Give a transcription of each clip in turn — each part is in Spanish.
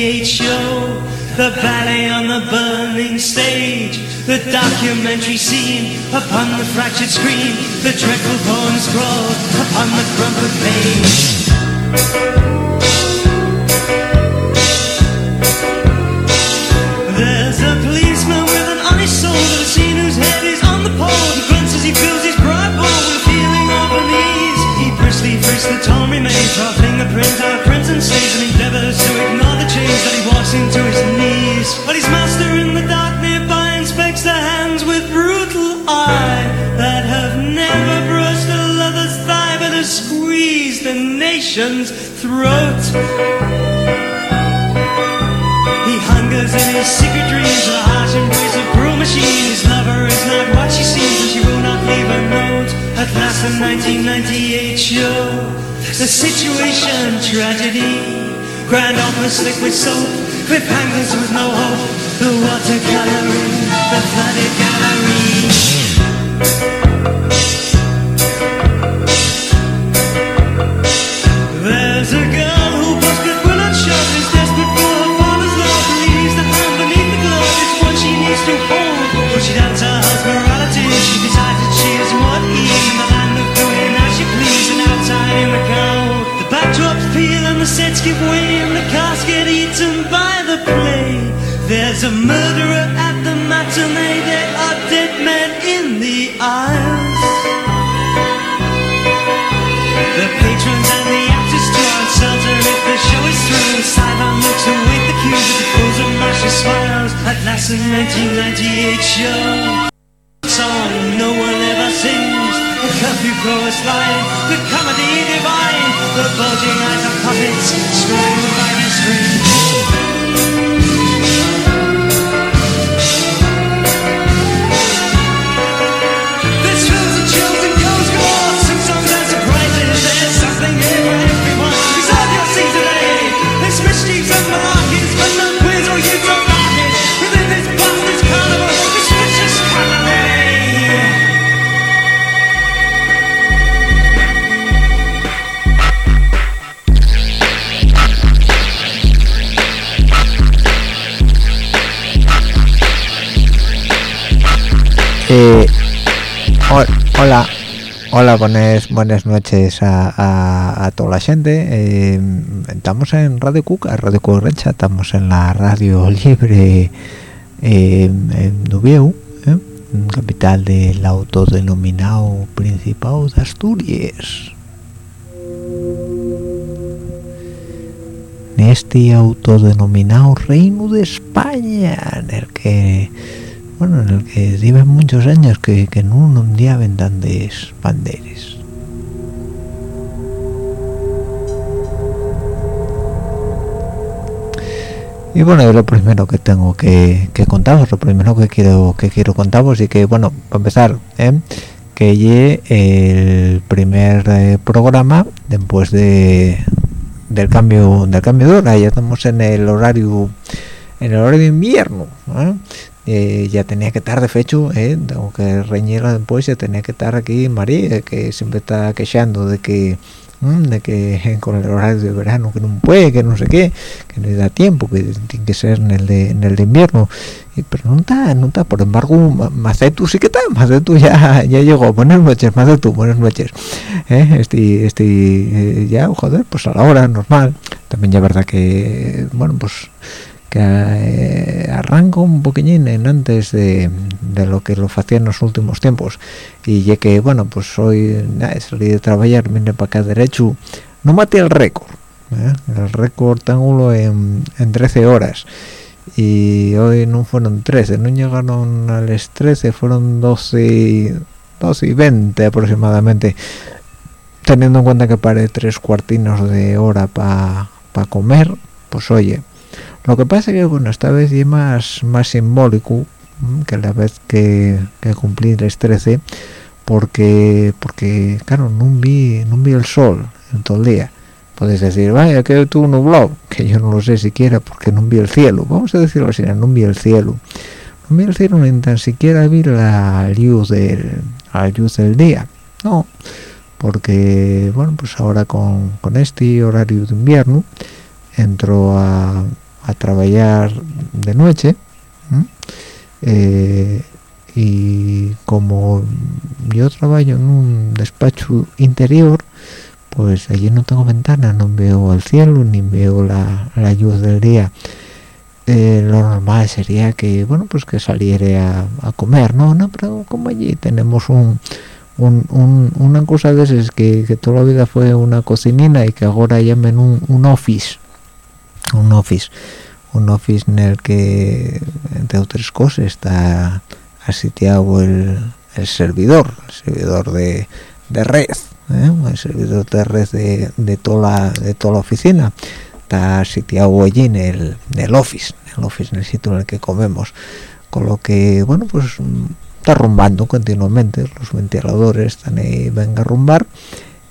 1998 show. The ballet on the burning stage, the documentary scene upon the fractured screen, the dreadful poem scrawled upon the crumpled page. There's a policeman with an honest soul I've seen whose head is on the pole. He grunts as he fills briskly frisks the torn remains, draw fingerprints out prints and stains, and endeavors to ignore the change that he walks into his knees. But his master in the dark nearby inspects the hands with brutal eye that have never brushed a lover's thigh, but have squeezed the nation's throat. He hungers in his secret dreams, the harsh embrace of cruel machine. His lover is not what she seems, and she will not leave a note. At last, the 1998 show, the situation tragedy. Grand opera liquid soap, cliffhangers with no hope. The watercoloring, the flooded gallery. There's a girl who is desperate for her father's love. Believes the hand beneath the glove is what she needs to hold. She doubts her husband's morality. She decides that she is what and the sets give way and the cast get eaten by the play. There's a murderer at the matinee. There are dead men in the aisles. The patrons and the actors draw uncertain if the show is through. Sideline looks await the cues as it pulls and Marcia smiles. At last, the 1998 show. Song no one ever sings. The curfew chorus line. The comedy divine. The bulging eyes hola, buenas, buenas noches a, a- toda la gente. Eh, estamos en Radio Cuca, Radio Correcha, estamos en la radio libre eh, en Dubieu, eh, capital del autodenominado Principado de Asturias. En este autodenominado Reino de España, en el que bueno, en el que llevan muchos años que, que no un día vendan de banderas. Y bueno, es lo primero que tengo que, que contaros, lo primero que quiero que quiero contaros y que, bueno, para empezar, ¿eh? que llegue el primer eh, programa después de del cambio del cambio de hora, ya estamos en el horario en el horario de invierno, ¿eh? Eh, ya tenía que estar de fecho, eh, tengo que después, ya tenía que estar aquí María, que siempre está quejando de que mm, de que con el horario de verano que no puede, que no sé qué, que no le da tiempo, que tiene que ser en el de, en el de invierno, Y, pero no está, no está, por embargo, Ma- Macetu sí que está, Macetu ya, ya llegó, buenas noches, Macetu, buenas noches, eh, este, este, eh, ya, joder, pues a la hora normal, también ya verdad que, bueno, pues que eh, un poquillín en antes de, lo que lo hacía en los últimos tiempos. Y ya que bueno pues hoy salí de trabajar vine para acá derecho no maté el récord ¿eh? el récord tengo en, en 13 horas. Y hoy no fueron 13 no llegaron a las 13 fueron 12 12 y 20 aproximadamente. Teniendo en cuenta que paré tres cuartinos de hora para comer pues oye lo que pasa es que bueno esta vez es más más simbólico que la vez que, que cumplí el 13 porque porque claro no vi no vi el sol en todo el día. Podéis decir vaya que tuvo nublado que yo no lo sé siquiera porque no vi el cielo. Vamos a decirlo así no vi el cielo. No vi el cielo ni tan siquiera vi la luz del la luz del día. No porque bueno pues ahora con, con este horario de invierno entro a a trabajar de noche eh, y como yo trabajo en un despacho interior pues allí no tengo ventana no veo el cielo ni veo la, luz del día. Eh, lo normal sería que bueno pues que saliera a, comer no no pero como allí tenemos un, una cosa de esas que, toda la vida fue una cocinina y que ahora llamen un, un office un office un office en el que entre otras cosas está asitiado el, el servidor el servidor de, de red ¿eh? el servidor de red de, de, toda la, de toda la oficina. Está sitiado allí en el, en el office en el office en el sitio en el que comemos. Con lo que bueno pues está rumbando continuamente. Los ventiladores están ahí venga a rumbar.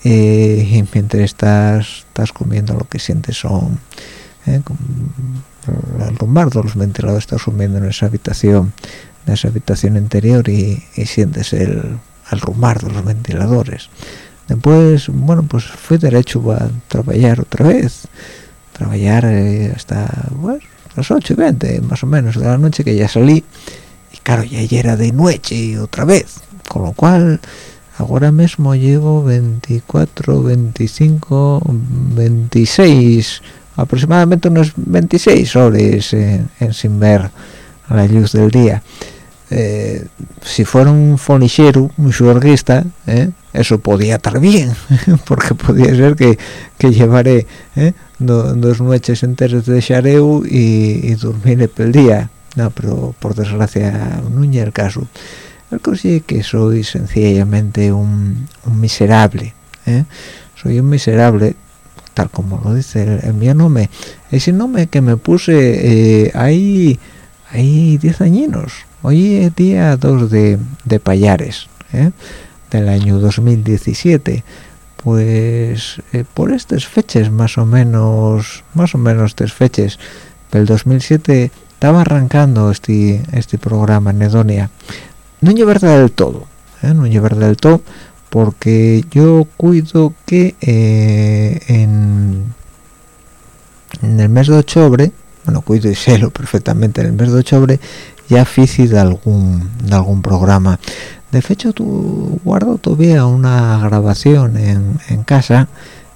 Eh, y mientras estás estás comiendo lo que sientes son ¿eh? el rumbardo los ventiladores están sumiendo en esa habitación en esa habitación interior y, sientes el, el rumbar de los ventiladores. Después bueno pues fui derecho a trabajar otra vez. Trabajar eh, hasta las 8 y 20 más o menos de la noche que ya salí. Y claro ya era de noche otra vez. Con lo cual ahora mismo llevo 24 25 26 aproximadamente unos 26 horas en, sin ver la luz del día. Eh, si fuera un fonichero un surguista eh, eso podía estar bien porque podía ser que, que llevaré eh, dos noches enteras de chareu y, y dormiré el día. No pero por desgracia no es el caso. El caso que soy sencillamente un, un miserable soy un miserable tal como lo dice el, mi nombre ese nombre que me puse eh, ahí hay 10 añinos. Hoy es día 2 de, de payares ¿eh? del año 2017 pues eh, por estas fechas más o menos más o menos estas fechas del 2007 estaba arrancando este este programa en Edonia no verdad del todo no es verdad del todo porque yo cuido que eh, en, el mes de octubre bueno cuido y sélo perfectamente en el mes de octubre ya hice de algún de algún programa. De hecho tu guardo todavía una grabación en, casa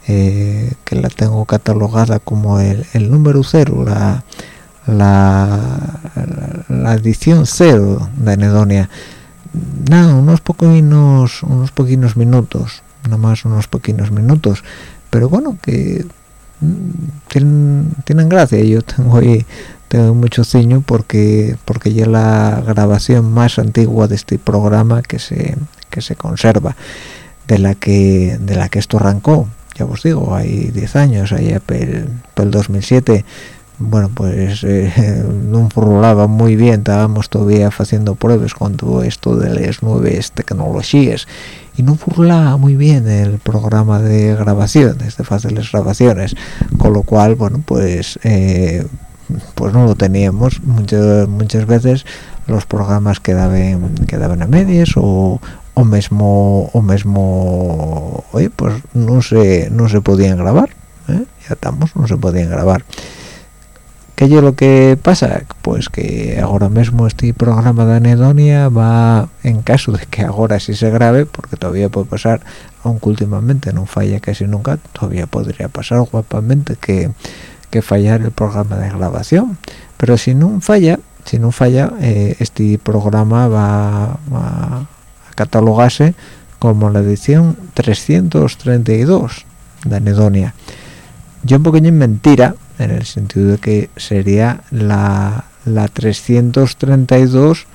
eh, que la tengo catalogada como el, número cero la, la, la edición cero de Anedonia nada unos poquinos unos poquinos minutos nada más unos poquinos minutos. Pero bueno que mm, tienen, tienen gracia. Yo tengo ahí tengo mucho ciño porque porque ya la grabación más antigua de este programa que se que se conserva de la que de la que esto arrancó ya os digo hay 10 años allá por el 2007 bueno pues eh, no furulaba muy bien estábamos todavía haciendo pruebas con todo esto de las nuevas tecnologías y no furulaba muy bien el programa de grabaciones de fáciles grabaciones con lo cual bueno pues eh, pues no lo teníamos muchas muchas veces los programas quedaban quedaban a medias o o mismo o mismo oye pues no se no se podían grabar ¿eh? ya estamos no se podían grabar ¿Qué es lo que pasa? Pues que ahora mismo este programa de anedonia va, en caso de que ahora sí se grabe, porque todavía puede pasar, aunque últimamente no falla casi nunca, todavía podría pasar guapamente que, que fallar el programa de grabación. pero si no falla si no falla eh, este programa va, a catalogarse como la edición 332 de Anedonia yo un poquillo mentira en el sentido de que sería la, la 332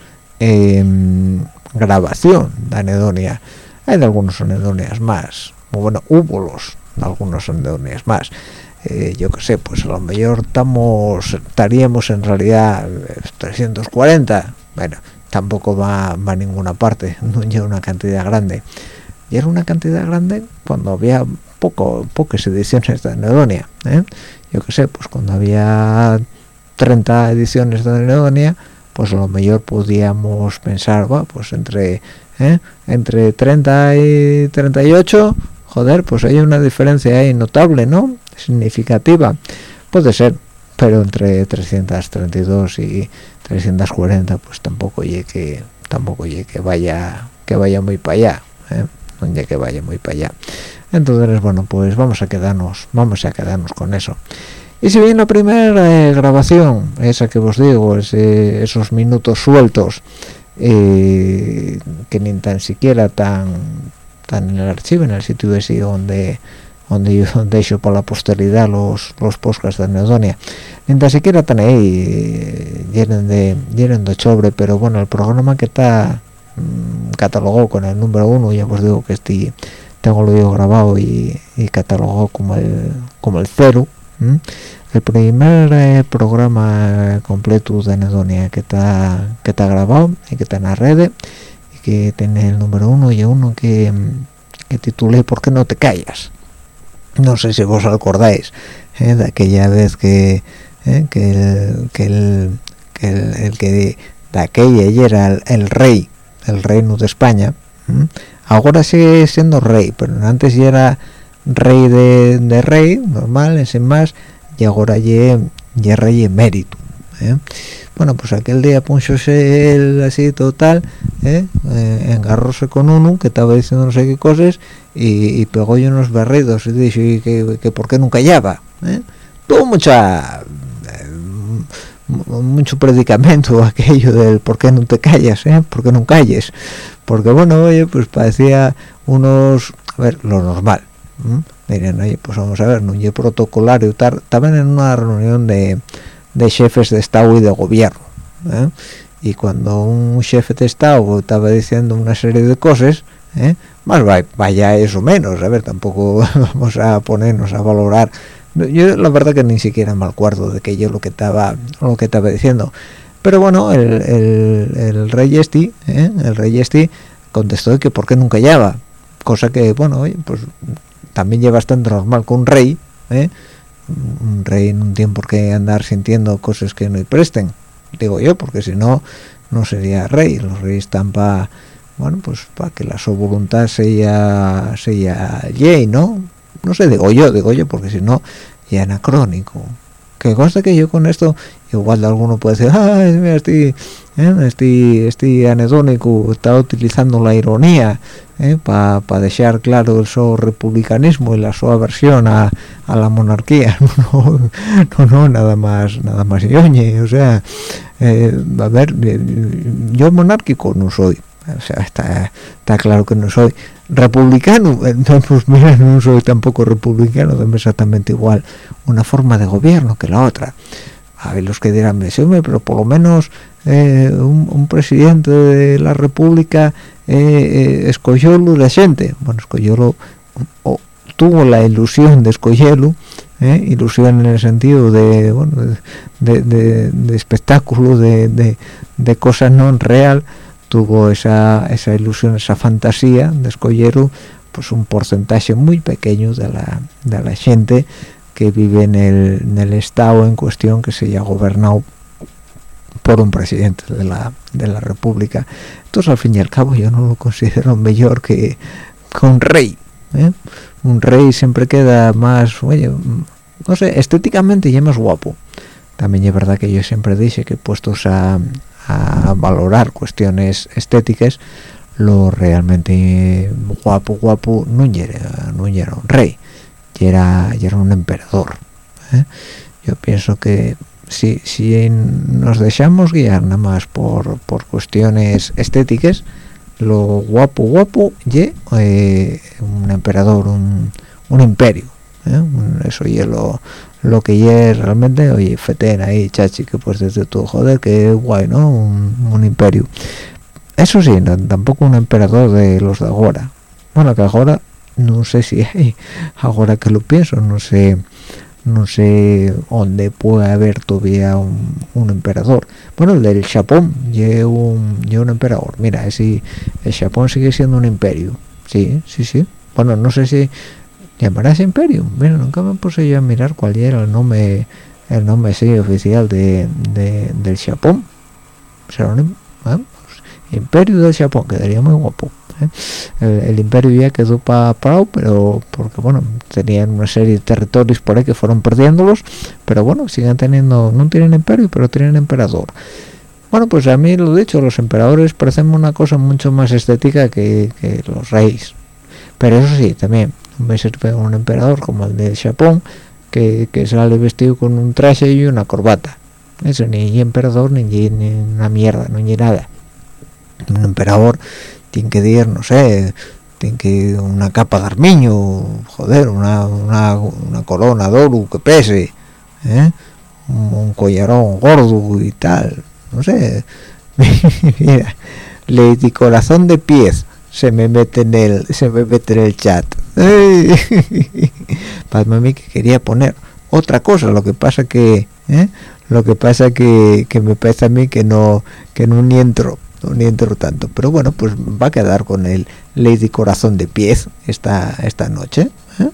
grabación de anedonia. Hay de algunos anedonias más bueno hubo los algunos anedonias más. Eh, yo qué sé pues a lo mejor estamos estaríamos en realidad 340 eh, bueno tampoco va, va a ninguna parte no llega una cantidad grande y era una cantidad grande cuando había poco pocas ediciones de anedonia ¿eh? yo qué sé pues cuando había 30 ediciones de anedonia pues a lo mejor podíamos pensar pues entre ¿eh? entre 30 y 38 joder pues hay una diferencia ahí notable no significativa puede ser pero entre 332 y 340 pues tampoco llegue que tampoco llegue que vaya que vaya muy para allá ¿eh? No llegue que vaya muy para allá. Entonces bueno pues vamos a quedarnos vamos a quedarnos con eso. Y si bien la primera eh, grabación, esa que os digo, esos minutos sueltos, eh, que ni tan siquiera tan, tan en el archivo, en el sitio ese donde donde yo hecho por la posteridad los los podcasts de Anedonia ni tan siquiera están ahí llenen de llenen de chobre pero bueno el programa que está mm, catalogado con el número uno ya os digo que estoy tengo lo grabado y, y catalogado como el como el cero el primer eh, programa completo de Anedonia que está que está grabado y que está en la red y que tiene el número uno y uno que, que titulé ¿Por qué no te callas? No sé si vos acordáis eh, de aquella vez que, eh, que, el, que, el, que de aquella era el, rey, el reino de España, ahora sigue siendo rey, pero antes ya era rey de, rey, normal, sin más, y ahora ya rey emérito ¿eh? bueno pues aquel día punchóse él así total ¿eh? eh, engarróse con uno que estaba diciendo no sé qué cosas y, pegó yo unos barridos y dijo que, que por qué nunca callaba ¿eh? tuvo mucha mucho predicamento aquello del por qué no te callas ¿eh? por qué no calles porque bueno oye pues parecía unos lo normal miren oye pues vamos a ver no hay protocolario estaban en una reunión de, de jefes de estado y de gobierno ¿eh? y cuando un jefe de estado estaba diciendo una serie de cosas ¿eh? más vaya eso menos a ver tampoco vamos a ponernos a valorar yo la verdad que ni siquiera me acuerdo de que yo lo que estaba lo que estaba diciendo pero bueno el, el, rey este ¿eh? el rey este contestó que por qué nunca lleva cosa que bueno pues también lleva bastante normal con un rey ¿eh? un rey no tiene por qué andar sintiendo cosas que no le presten digo yo porque si no no sería rey los reyes están para bueno pues para que la su voluntad sea sea yey no no sé digo yo digo yo porque si no ya anacrónico que consta que yo con esto igual de alguno puede decir ah mira estoy ¿eh? este, este anedónico está utilizando la ironía ¿eh? para dejar claro el su republicanismo y la su aversión a, la monarquía no, no, no, nada más nada más yoñe o sea eh, a ver yo monárquico no soy o sea está, está claro que no soy republicano. Entonces pues mira no soy tampoco republicano es exactamente igual una forma de gobierno que la otra. A ver los que dirán pero por lo menos eh, un, presidente de la república eh, eh, escogiólo de gente bueno escogiólo tuvo la ilusión de escogerlo eh, ilusión en el sentido de bueno de, de, espectáculo de, de, cosas no real tuvo esa, esa ilusión esa fantasía de escogerlo pues un porcentaje muy pequeño de la, de la gente que vive en el, en el estado en cuestión que se haya gobernado por un presidente de la, de la república entonces al fin y al cabo yo no lo considero mejor que, un rey ¿eh? un rey siempre queda más oye no sé estéticamente ya más guapo también es verdad que yo siempre dije que puestos a, a valorar cuestiones estéticas lo realmente guapo guapo no era, no era un rey y era, era un emperador ¿eh? yo pienso que si, si nos dejamos guiar nada más por, por cuestiones estéticas lo guapo guapo y eh, un emperador un, un imperio ¿eh? eso y lo, lo que es realmente. Oye feten ahí chachi que pues desde tu joder que guay no un, un imperio. Eso sí tampoco un emperador de los de ahora. Bueno que ahora no sé si hay ahora que lo pienso no sé no sé dónde puede haber todavía un, emperador. Bueno el del Japón lleva un, un emperador. Mira si el Japón sigue siendo un imperio. Sí sí sí. Bueno no sé si llamarás imperio mira nunca me puse yo a mirar cuál era el nombre el nombre sí, oficial de, del Japón. Será un pues, imperio del Japón quedaría muy guapo ¿eh? el, imperio ya quedó para Prado pero porque bueno tenían una serie de territorios por ahí que fueron perdiéndolos pero bueno siguen teniendo no tienen imperio pero tienen emperador. Bueno pues a mí lo dicho los emperadores parecen una cosa mucho más estética que, los reyes. Pero eso sí también me un emperador como el de Japón que, que sale vestido con un traje y una corbata eso ni emperador ni, ni una mierda no ni nada un emperador tiene que ir, no sé, tiene que una capa de armiño, joder, una, una, una corona de oro que pese, ¿eh? un, collarón gordo y tal, no sé. Mira, Lady Corazón de Pies se me mete en el, se me mete en el chat. Para mí que quería poner otra cosa, lo que pasa que, ¿eh? lo que pasa que, que me parece a mí que no, que no ni entro ni entro tanto pero bueno pues va a quedar con el Lady Corazón de Pies esta esta noche ¿eh?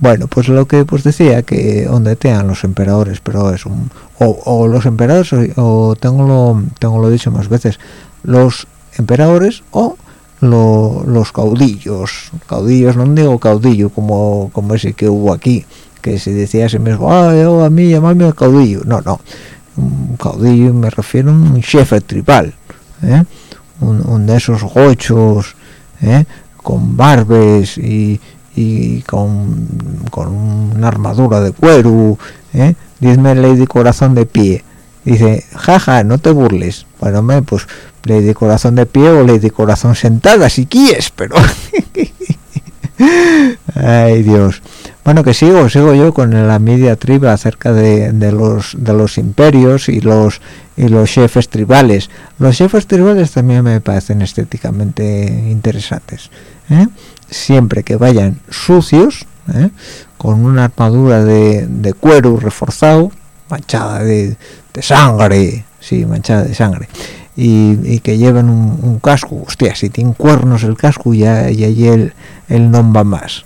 bueno pues lo que pues decía que donde tengan los emperadores pero es un o, los emperadores o, tengo lo tengo lo dicho más veces los emperadores o los caudillos caudillos no digo caudillo como como ese que hubo aquí que se decía a sí mismo ah, a mí llamarme caudillo no no caudillo me refiero a un jefe tribal ¿eh? un, de esos gochos ¿eh? con barbes y, con, con, una armadura de cuero ¿eh? dime Lady Corazón de Pie dice jaja no te burles bueno me pues Lady Corazón de Pie o Lady Corazón sentada si quieres pero ay Dios bueno que sigo sigo yo con la media triba acerca de, los de los imperios y los y los jefes tribales los jefes tribales también me parecen estéticamente interesantes ¿eh? siempre que vayan sucios ¿eh? con una armadura de, cuero reforzado manchada de, sangre sí manchada de sangre y, que lleven un, casco. Hostia si tienen cuernos el casco ya y ahí el, el nombre más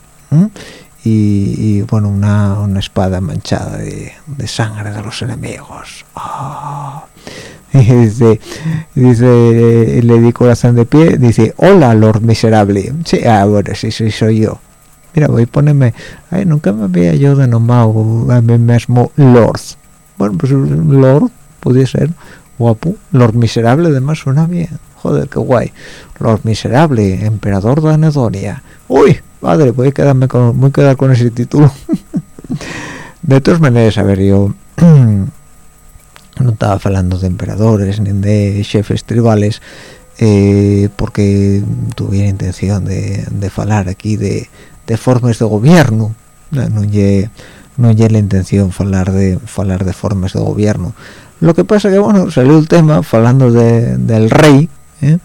y, bueno una, una, espada manchada de, sangre de los enemigos. Ah. dice dice le di corazón de pie dice hola Lord miserable sí ah bueno sí sí soy yo. Mira voy a ponerme ay nunca me había yo denominado a mí mismo Lord. Bueno pues Lord podría ser guapo. Lord miserable además suena bien. Joder qué guay. Lord miserable emperador de Anedonia. Uy padre voy a quedarme con voy a quedar con ese título. De todas maneras a ver yo no estaba hablando de emperadores ni de jefes tribales eh, porque tuviera intención de, hablar aquí de, formas de gobierno. No no no la intención de hablar de formas de gobierno lo que pasa que bueno salió el tema hablando de, del rey ¿eh?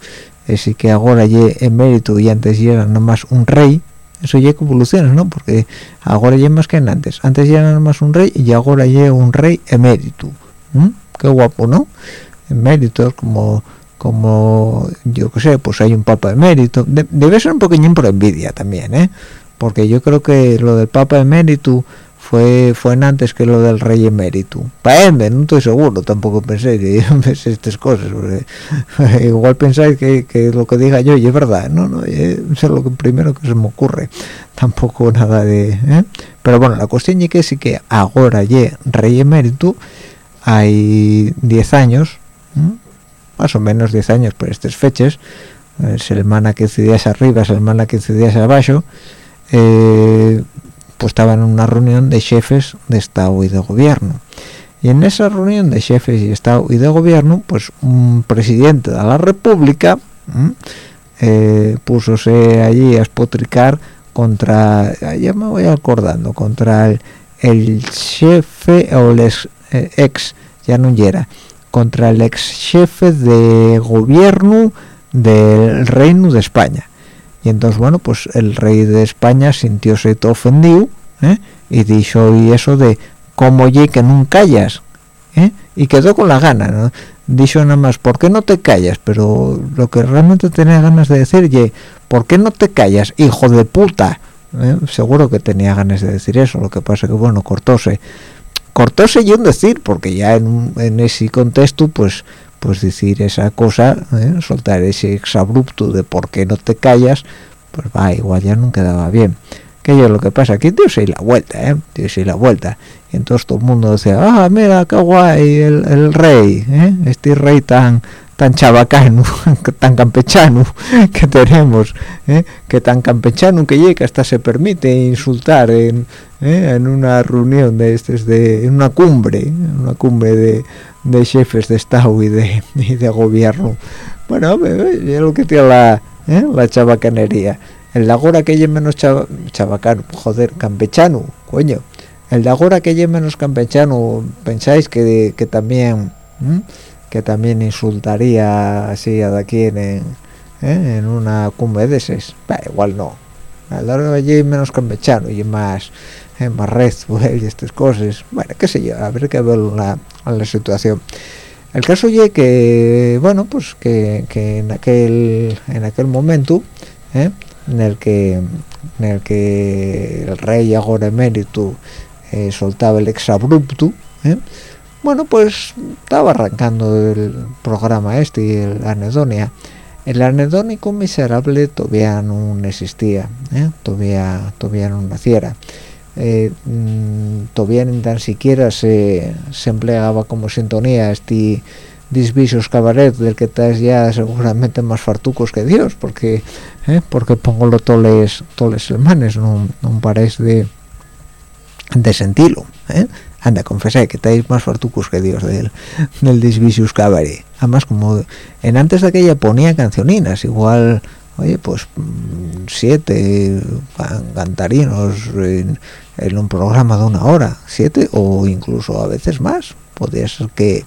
así que ahora ye emérito y antes ya era nomás un rey. Eso ya que evoluciona no porque ahora ya más que antes. Antes ya era nomás un rey y ahora ya un rey emérito qué guapo no emérito como como yo qué sé pues hay un papa emérito. Debe ser un poquillín por envidia también eh porque yo creo que lo del papa emérito fue fue antes que lo del rey emérito. Paende, no estoy seguro tampoco pensé que pensé estas cosas igual pensáis que, que, lo que diga yo y es verdad no no es lo que primero que se me ocurre tampoco nada de ¿eh? pero bueno la cuestión es que sí que ahora ya rey emérito hay 10 años más o menos 10 años por estas fechas eh, semana 15 días arriba semana 15 días abajo eh, pues estaban en una reunión de jefes de Estado y de gobierno. Y en esa reunión de jefes de Estado y de Gobierno pues un presidente de la República eh, púsose allí a espotricar contra ya me voy acordando contra el, jefe o el ex, eh, ex ya no era contra el ex jefe de gobierno del reino de España y entonces bueno pues el rey de España sintióse todo ofendido ¿eh? y dijo y eso de cómo oye que no callas ¿eh? y quedó con la gana ¿no? dijo nada más ¿por qué no te callas? pero lo que realmente tenía ganas de decir ye ¿por qué no te callas hijo de puta? ¿Eh? seguro que tenía ganas de decir eso lo que pasa que bueno cortóse cortóse yo un decir porque ya en, en ese contexto pues pues decir esa cosa ¿eh? soltar ese exabrupto de por qué no te callas pues va igual ya no quedaba bien. Que yo lo que pasa aquí dio y la vuelta eh y la vuelta. Y entonces todo el mundo decía ah mira qué guay el, el rey ¿eh? este rey tan tan chabacano tan campechano que tenemos ¿eh? que tan campechano que llega hasta se permite insultar en, ¿eh? en una reunión de este de en una cumbre una cumbre de, de jefes de estado y de, de gobierno bueno es lo que tiene la ¿eh? la chabacanería el de ahora que lleve menos chabacano joder campechano coño el de ahora que lleve menos campechano pensáis que, que también que también insultaría así a de en, ¿eh? en una cumbre de esas igual no el de ahora allí menos campechano y más eh, más rezo y estas cosas bueno qué sé yo a ver qué ver la, la situación el caso es que bueno pues que, que, en aquel en aquel momento ¿eh? en el que en el que el rey ahora emérito eh, soltaba el exabrupto. Bueno pues estaba arrancando el programa este y el anedonia el anedónico miserable todavía no existía todavía todavía no naciera. Eh, mm, todavía ni tan siquiera se, se empleaba como sintonía este disvisos cabaret del que estás ya seguramente más fartucos que Dios porque eh, porque pongo lo toles toles semanas no, no parece de de sentirlo ¿eh? Anda confesé que estáis más fartucos que Dios del, del disvisius cabaret. Además como en antes de aquella ponía cancioninas igual oye pues mm, siete cantarinos en, en un programa de una hora siete o incluso a veces más. Podría ser que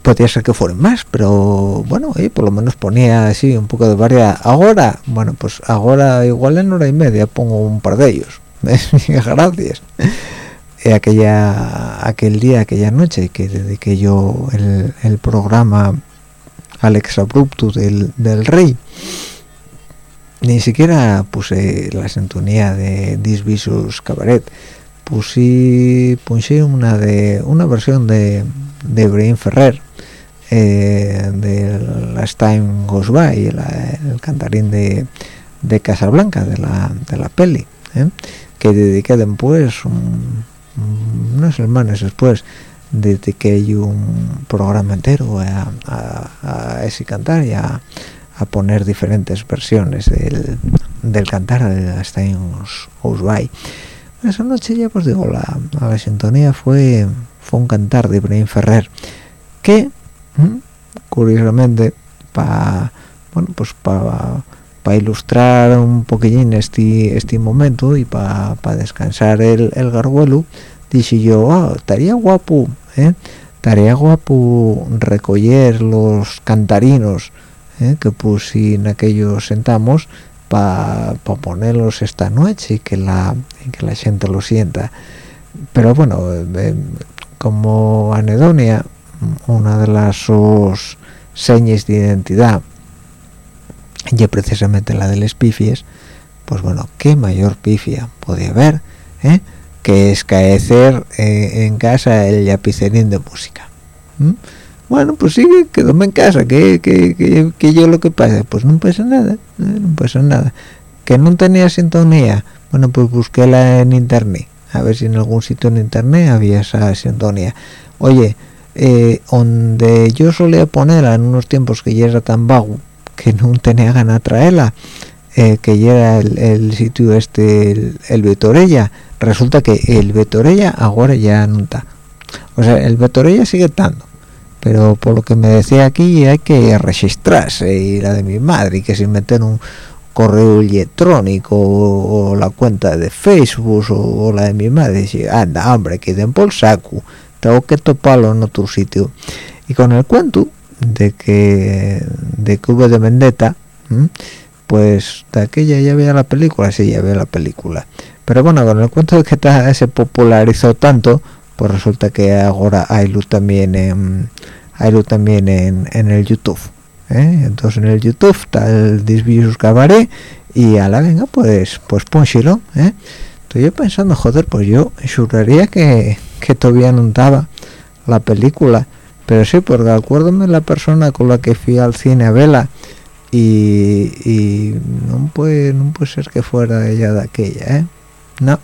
podría ser que fueran más pero bueno oye, por lo menos ponía así un poco de variedad. Ahora bueno pues ahora igual en hora y media pongo un par de ellos. Gracias eh, aquella aquel día aquella noche que dediqué yo el, el programa al exabrupto del, del rey. Ni siquiera puse la sintonía de Disvisus Cabaret. Puse, puse una de una versión de, de Brian Ferrer eh, de Last Time Goes By el cantarín de, de Casablanca de la, de la peli eh, que dediqué después unas semanas después dediqué un programa entero a, a, ese cantar y a, poner diferentes versiones del, del cantar hasta en By esa noche ya pues digo la, la sintonía fue fue un cantar de Ibrahim Ferrer que curiosamente para bueno pues para para ilustrar un poquillín este este momento y para descansar el, el garbuelo dije yo estaría guapo ¿eh? estaría guapo recoger los cantarinos ¿eh? que puse en aquellos sentamos para ponerlos esta noche y que la que la gente lo sienta pero bueno eh, como anedonia una de las sus señas de identidad y precisamente la de las pifies pues bueno qué mayor pifia podía haber ¿eh? que es caecer eh, en casa el lapicerín de música bueno pues sí quedóme en casa que, que, que, yo lo que pasa pues no pasa nada ¿eh? no pasa nada que no tenía sintonía bueno pues busquéla en internet a ver si en algún sitio en internet había esa sintonía oye eh, donde yo solía ponerla en unos tiempos que ya era tan vago que no tenía ganas de traerla eh, que era el, sitio este el, el Vitorella resulta que el Vitorella ahora ya no está. O sea el ya sigue estando pero por lo que me decía aquí hay que registrarse y la de mi madre y que sin meter un correo electrónico o, la cuenta de Facebook o, la de mi madre dice anda hombre que den por saco tengo que toparlo en otro sitio y con el cuento de que de hubo de vendetta pues de aquella ya veía la película sí ya veía la película pero bueno con el cuento de que está, se popularizó tanto pues resulta que ahora hay luz también en hay luz también en, en el YouTube ¿eh? entonces en el YouTube está el Disvius Cabaret y a la venga pues pues pónchelo ¿eh? estoy yo pensando joder pues yo juraría que, que todavía no estaba la película pero sí porque acuérdame la persona con la que fui al cine a verla y, no puede no puede ser que fuera ella de aquella ¿eh? no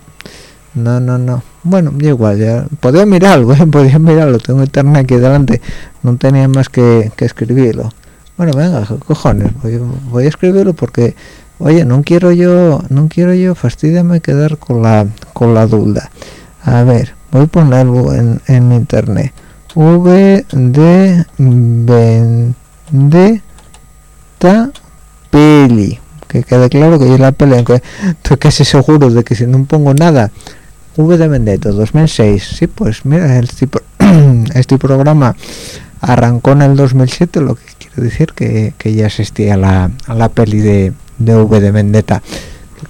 no no no. Bueno igual ya. Podía mirarlo ¿eh? podía mirarlo tengo internet aquí delante. No tenía más que, que escribirlo. Bueno venga cojones voy, a escribirlo porque oye no quiero yo no quiero yo fastidiarme quedar con la con la duda. A ver voy a ponerlo en, en internet v de vendetta peli. Que quede claro que yo la peli estoy casi seguro de que si no pongo nada. V de vendetta 2006 sí pues mira este, este programa arrancó en el 2007 lo que quiere decir que, ya existía la, la peli de, V de Vendetta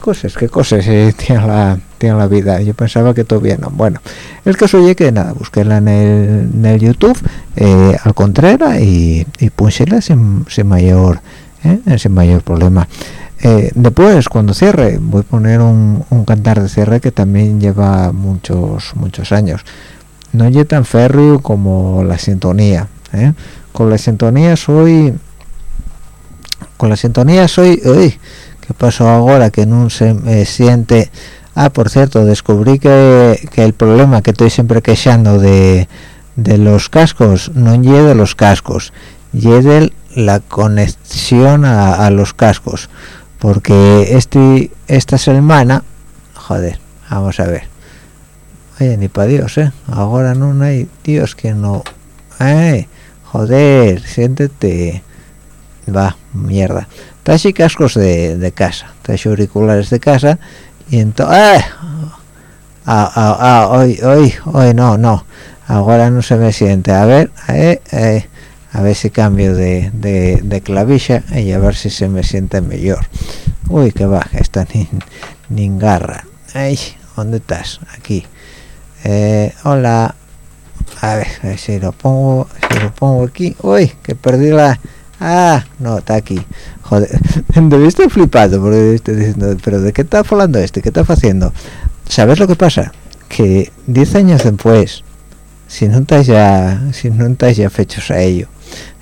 cosas qué cosas eh, tiene la tiene la vida. Yo pensaba que todavía no bueno el caso es que nada busquéla en el, en el youtube eh, al contrario y, y sin, sin mayor eh, sin mayor problema. Eh, después cuando cierre voy a poner un, un, cantar de cierre que también lleva muchos muchos años. No es tan férreo como la sintonía ¿eh? con la sintonía soy con la sintonía soy uy, qué pasó ahora que no se me siente. Ah por cierto descubrí que, que el problema que estoy siempre quejando de, de los cascos no llegue de los cascos llegue la conexión a, a, los cascos porque este esta semana joder vamos a ver. Oye ni para dios eh ahora no hay dios que no eh joder siéntete. Va mierda trae cascos de, de casa trae auriculares de casa y entonces ah, ah, ah, ah, hoy hoy hoy no no ahora no se me siente. A ver eh, eh, a ver si cambio de, de, de, clavija y a ver si se me siente mejor uy que baja esta ni, ni garra. Ay dónde estás aquí. Eh, hola. A ver, si lo pongo si lo pongo aquí. Uy que perdí la ah no está aquí. Joder. Debiste flipado porque estoy diciendo pero de qué está hablando este qué está haciendo sabes lo que pasa que 10 años después si no estáis ya si no estáis ya fechos a ello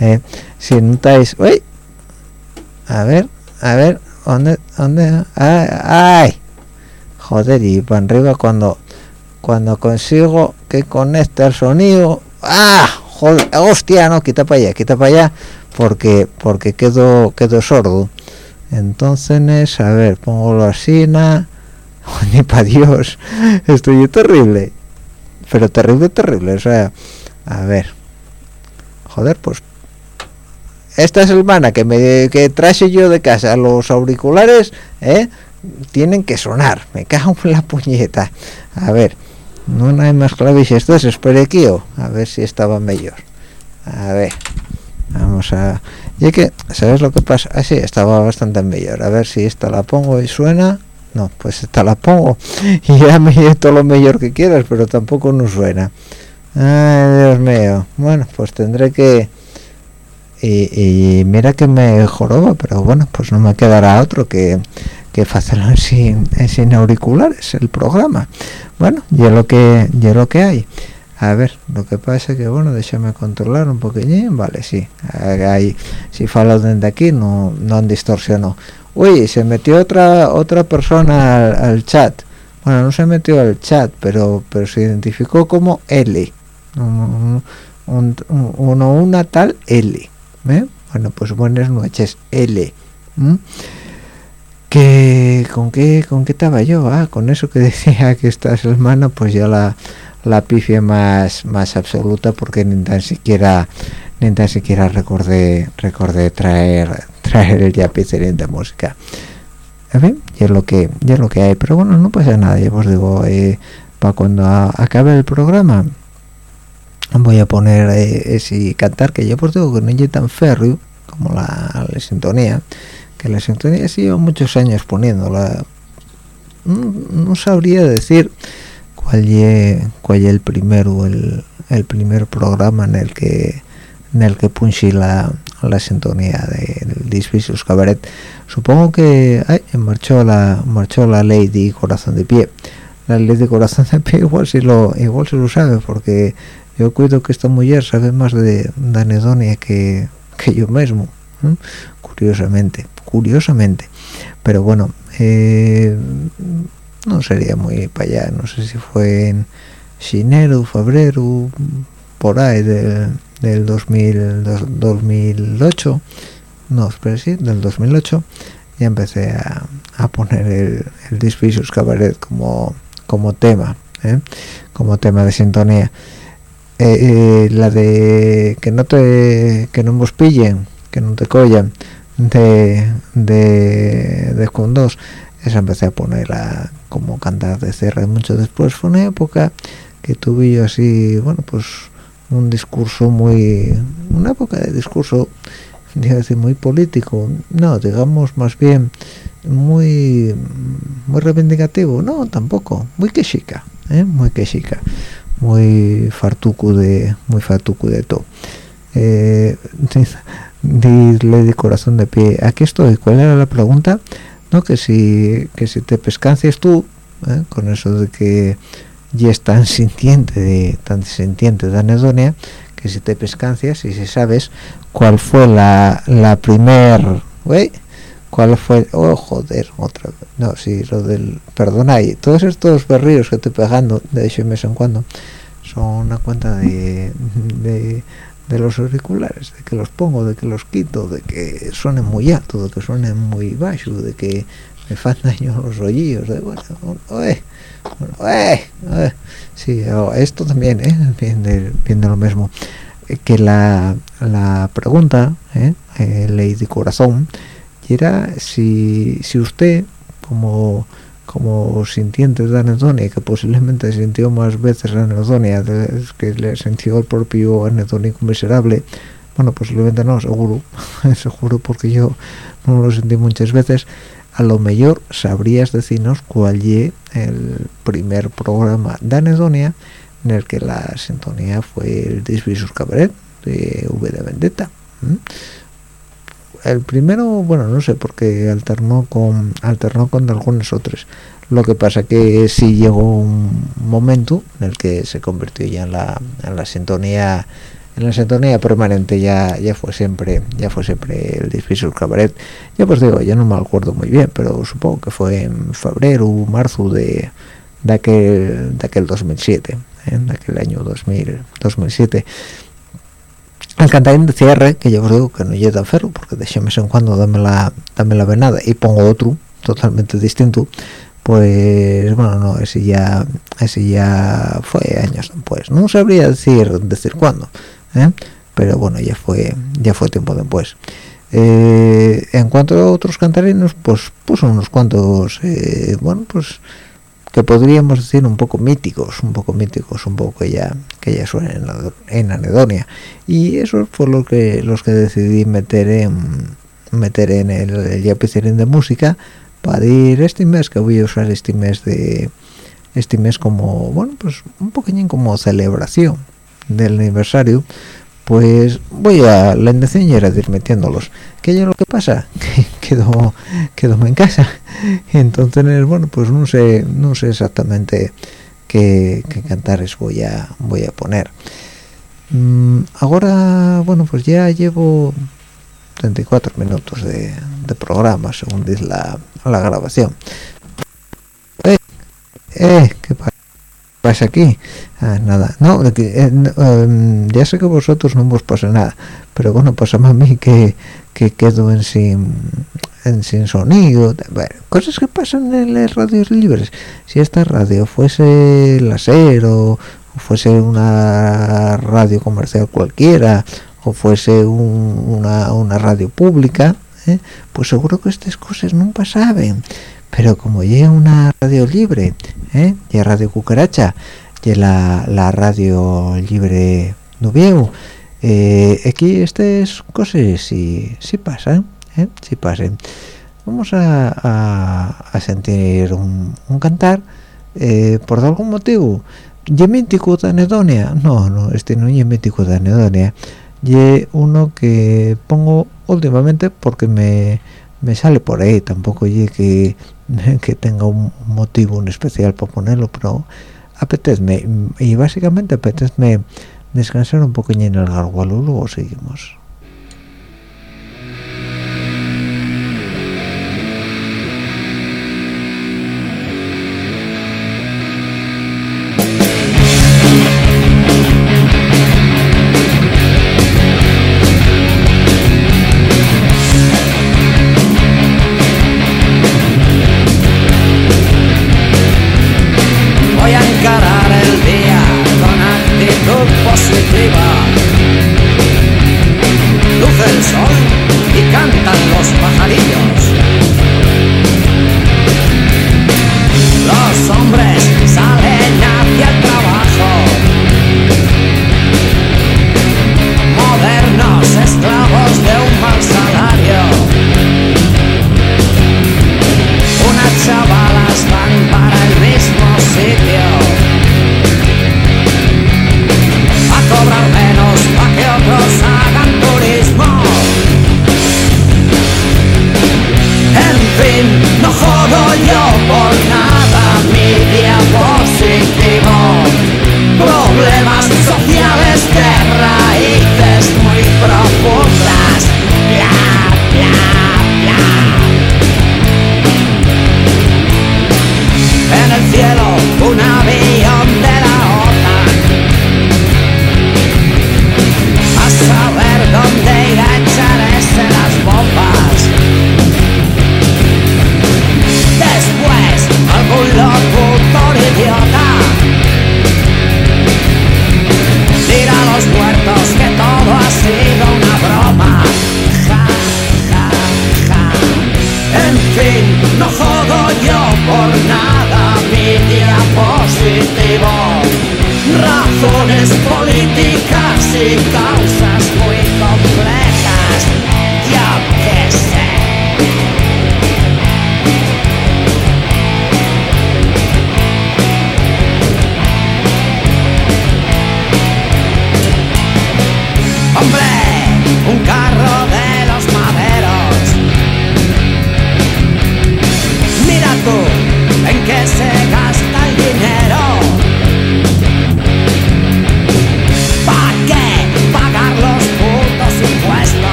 eh, si no estáis uy a ver a ver dónde dónde ay, ay joder y para arriba cuando cuando consigo que conecte el sonido ah joder hostia no quita para allá quita para allá porque porque quedo quedo sordo. Entonces a ver pongo así na. Ni para dios. Estoy terrible. Pero terrible terrible o sea a ver. Joder pues esta semana que me que traje yo de casa los auriculares ¿eh? tienen que sonar me cago en la puñeta. A ver no hay más claves es espere aquí a ver si estaba mejor. A ver vamos a y que sabes lo que pasa así ah, estaba bastante mejor a ver si esta la pongo y suena. No pues esta la pongo. Y ya me todo lo mejor que quieras pero tampoco no suena. Ay dios mío. Bueno pues tendré que y, mira que me joroba pero bueno pues no me quedará otro que que hacerlo sin, sin auriculares el programa. Bueno ya lo que ya lo que hay a ver lo que pasa es que bueno déjame controlar un poquillín. Vale sí. Ahí si falo desde aquí no no distorsionó. Uy se metió otra otra persona al, chat. Bueno no se metió al chat pero pero se identificó como L. Un, uno una tal L ¿eh? bueno pues buenas noches L que con qué con qué estaba yo ah con eso que decía que esta semana pues ya la, la pifia más más absoluta porque ni tan siquiera ni tan siquiera recordé recordé traer traer el yapicerín de música. En fin ya es lo que ya es lo que hay. Pero bueno no pasa nada. Ya os digo eh, para cuando acabe el programa voy a poner eh, ese cantar que yo os digo que no es tan férreo como la, sintonía que la sintonía sí llevo muchos años poniéndola. No, no sabría decir cuál es el primero el, el primer programa en el que en el que punché la, la sintonía del Disvisus Cabaret. Supongo que ay, marchó la marchó la ley de corazón de pie. La ley de corazón de pie igual si lo igual se lo sabe porque yo cuido que esta mujer sabe más de, de anedonia que, que yo mismo curiosamente curiosamente. Pero bueno eh, no sería muy para allá. No sé si fue en enero febrero por ahí del, del 2000, 2008 no pero sí del 2008 ya empecé a, a poner el, el Disvisus Cabaret como como tema ¿eh? como tema de sintonía. Eh, eh, la de que no te que no nos pillen que no te collan de de, de con dos empecé a ponerla como cantar de cierre mucho después fue una época que tuve yo así bueno pues un discurso muy una época de discurso decir muy político. No digamos más bien muy muy reivindicativo. No tampoco. Muy quechica ¿eh? muy quechica muy fartuco de muy fartuco de todo. Eh, dile de corazón de pie. Aquí estoy. Cuál era la pregunta que si que si te pescancias tú ¿eh? con eso de que ya es tan sintiente de tan sintiente de anedonia que si te pescancias y si sabes cuál fue la la primer cuál fue oh joder otra vez. No sí lo del perdona y todos estos berríos que estoy pegando de hecho de vez en cuando son una cuenta de, de los auriculares de que los pongo de que los quito de que suenen muy alto de que suenen muy bajo de que me fan daño los oídos de bueno oye, bueno, sí oh, esto también ¿eh? viene, lo mismo que la, la pregunta ¿eh? eh ley de corazón era si, si usted como como sintiente de anedonia que posiblemente sintió más veces anedonia que le sintió el propio anedónico miserable bueno posiblemente no seguro seguro porque yo no lo sentí muchas veces. A lo mejor sabrías decirnos cuál es el primer programa de anedonia en el que la sintonía fue el Disvisus Cabaret de V de Vendetta el primero bueno no sé porque alternó con alternó con algunos otros lo que pasa que sí llegó un momento en el que se convirtió ya en la, en la sintonía en la sintonía permanente ya ya fue siempre ya fue siempre el difícil cabaret. Ya pues digo ya no me acuerdo muy bien pero supongo que fue en febrero marzo de, de aquel de aquel 2007 en ¿eh? aquel año 2000 2007 el cantarín de cierre que yo os digo que no llega a ferro porque de vez en cuando dame la dame la venada y pongo otro totalmente distinto pues bueno no ese ya ese ya fue años después no sabría decir decir cuándo ¿eh? pero bueno ya fue ya fue tiempo después eh, en cuanto a otros cantarinos pues puso unos cuantos eh, bueno pues que podríamos decir un poco míticos, un poco míticos, un poco ya que ya suenan en, anedonia. Y eso fue lo que los que decidí meter en meter en el, el de música para ir este mes que voy a usar este mes de este mes como bueno pues un poquillín como celebración del aniversario pues voy a la intención ir metiéndolos. Que ya lo que pasa que quedo quedo en casa. Entonces bueno pues no sé no sé exactamente qué, cantares voy a voy a poner. Mm, ahora bueno pues ya llevo 34 minutos de, programa según dice la, la grabación. Eh, eh, ¿qué pasa? aquí? Ah, nada, no, eh, em, ya sé que vosotros no os pasa nada, pero bueno, pasa a mí que, que quedo en sin, en sin sonido, cosas que pasan en las radios libres. Si esta radio fuese láser o, o fuese una radio comercial cualquiera o fuese una, una, radio pública ¿eh? pues seguro que estas cosas no pasaban pero como llega una radio libre ¿eh? y radio cucaracha y la, la radio libre veo eh, aquí estas cosas sí, sí pasan ¿eh? sí pasan. Vamos a, a, sentir un, cantar eh, por algún motivo. Mítico de anedonia. No no este no es mítico de anedonia. Y uno que pongo últimamente porque me, me sale por ahí. Tampoco y que que tenga un motivo un especial para ponerlo pero apetezme y básicamente apetezme descansar un poquillo en el gargualo luego seguimos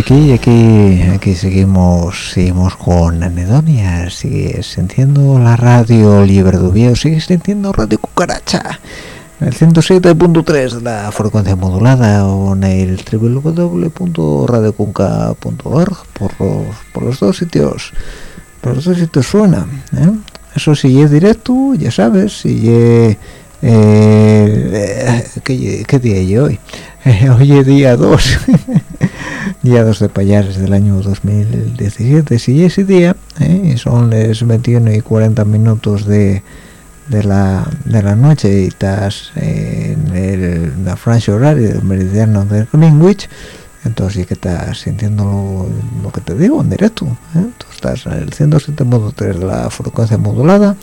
aquí aquí aquí seguimos seguimos con anedonia sigue sintiendo la radio libre de sigue sintiendo radio cucaracha en el 107.3 de la frecuencia modulada o en el www.radiocunca.org por los, por los dos sitios por los dos sitios suena ¿eh? eso si es directo ya sabes si eh, ¿qué, día es hoy? hoy es día 2 día 2 de payares del año 2017 si ese día eh, son las 21 y 40 minutos de, de, la, de la noche y estás en el, la franja horaria del meridiano de Greenwich entonces sí que estás sintiendo lo, que te digo en directo ¿eh? tú estás en el 107.3 de la frecuencia modulada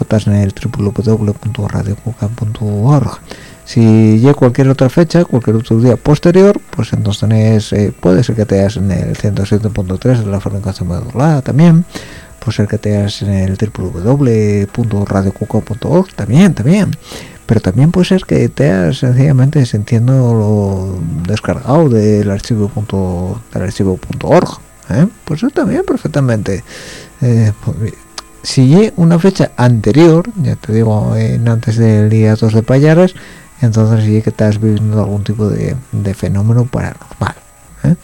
o estás en el www.radiocuca.org si llega cualquier otra fecha cualquier otro día posterior pues entonces eh, puede ser que te hayas en el 107.3 de la frecuencia modulada también. Puede ser que te hayas en el www.radiocuca.org también también. Pero también puede ser que te hayas sencillamente sintiendo lo descargado del archivo punto, del archivo.org ¿eh? pues eso también perfectamente eh, pues, si una fecha anterior ya te digo antes del día 2 de Payares entonces sí que estás viviendo algún tipo de, fenómeno paranormal ¿eh?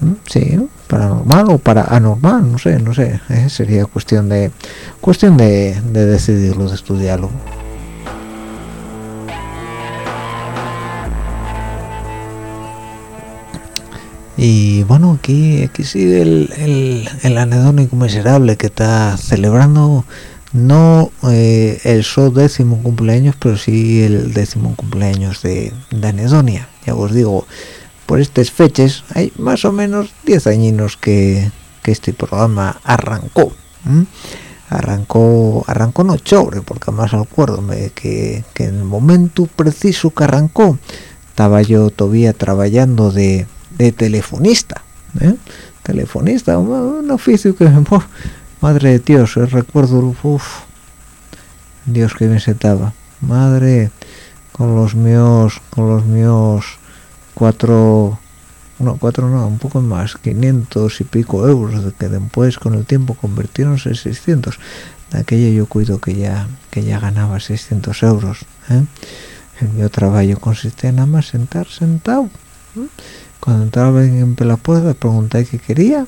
¿Mm? sí paranormal o para anormal no sé no sé ¿eh? sería cuestión de cuestión de, de decidirlo de estudiarlo y bueno aquí aquí sigue el, el, el anedónico miserable que está celebrando no eh, el su décimo cumpleaños pero sí el décimo cumpleaños de, de anedonia. Ya os digo por estas fechas hay más o menos 10 añinos que, que este programa arrancó arrancó arrancó no chobre porque más acuerdo que, que en el momento preciso que arrancó estaba yo todavía trabajando de, de telefonista ¿eh? telefonista un, oficio que madre de Dios recuerdo uf, Dios que me sentaba madre con los míos con los míos cuatro no cuatro no un poco más 500 y pico euros que después con el tiempo convirtieron en 600 de aquella yo cuido que ya que ya ganaba 600 euros ¿eh? el mío trabajo consiste en nada más sentar sentado cuando entraba en la puerta pregunté qué quería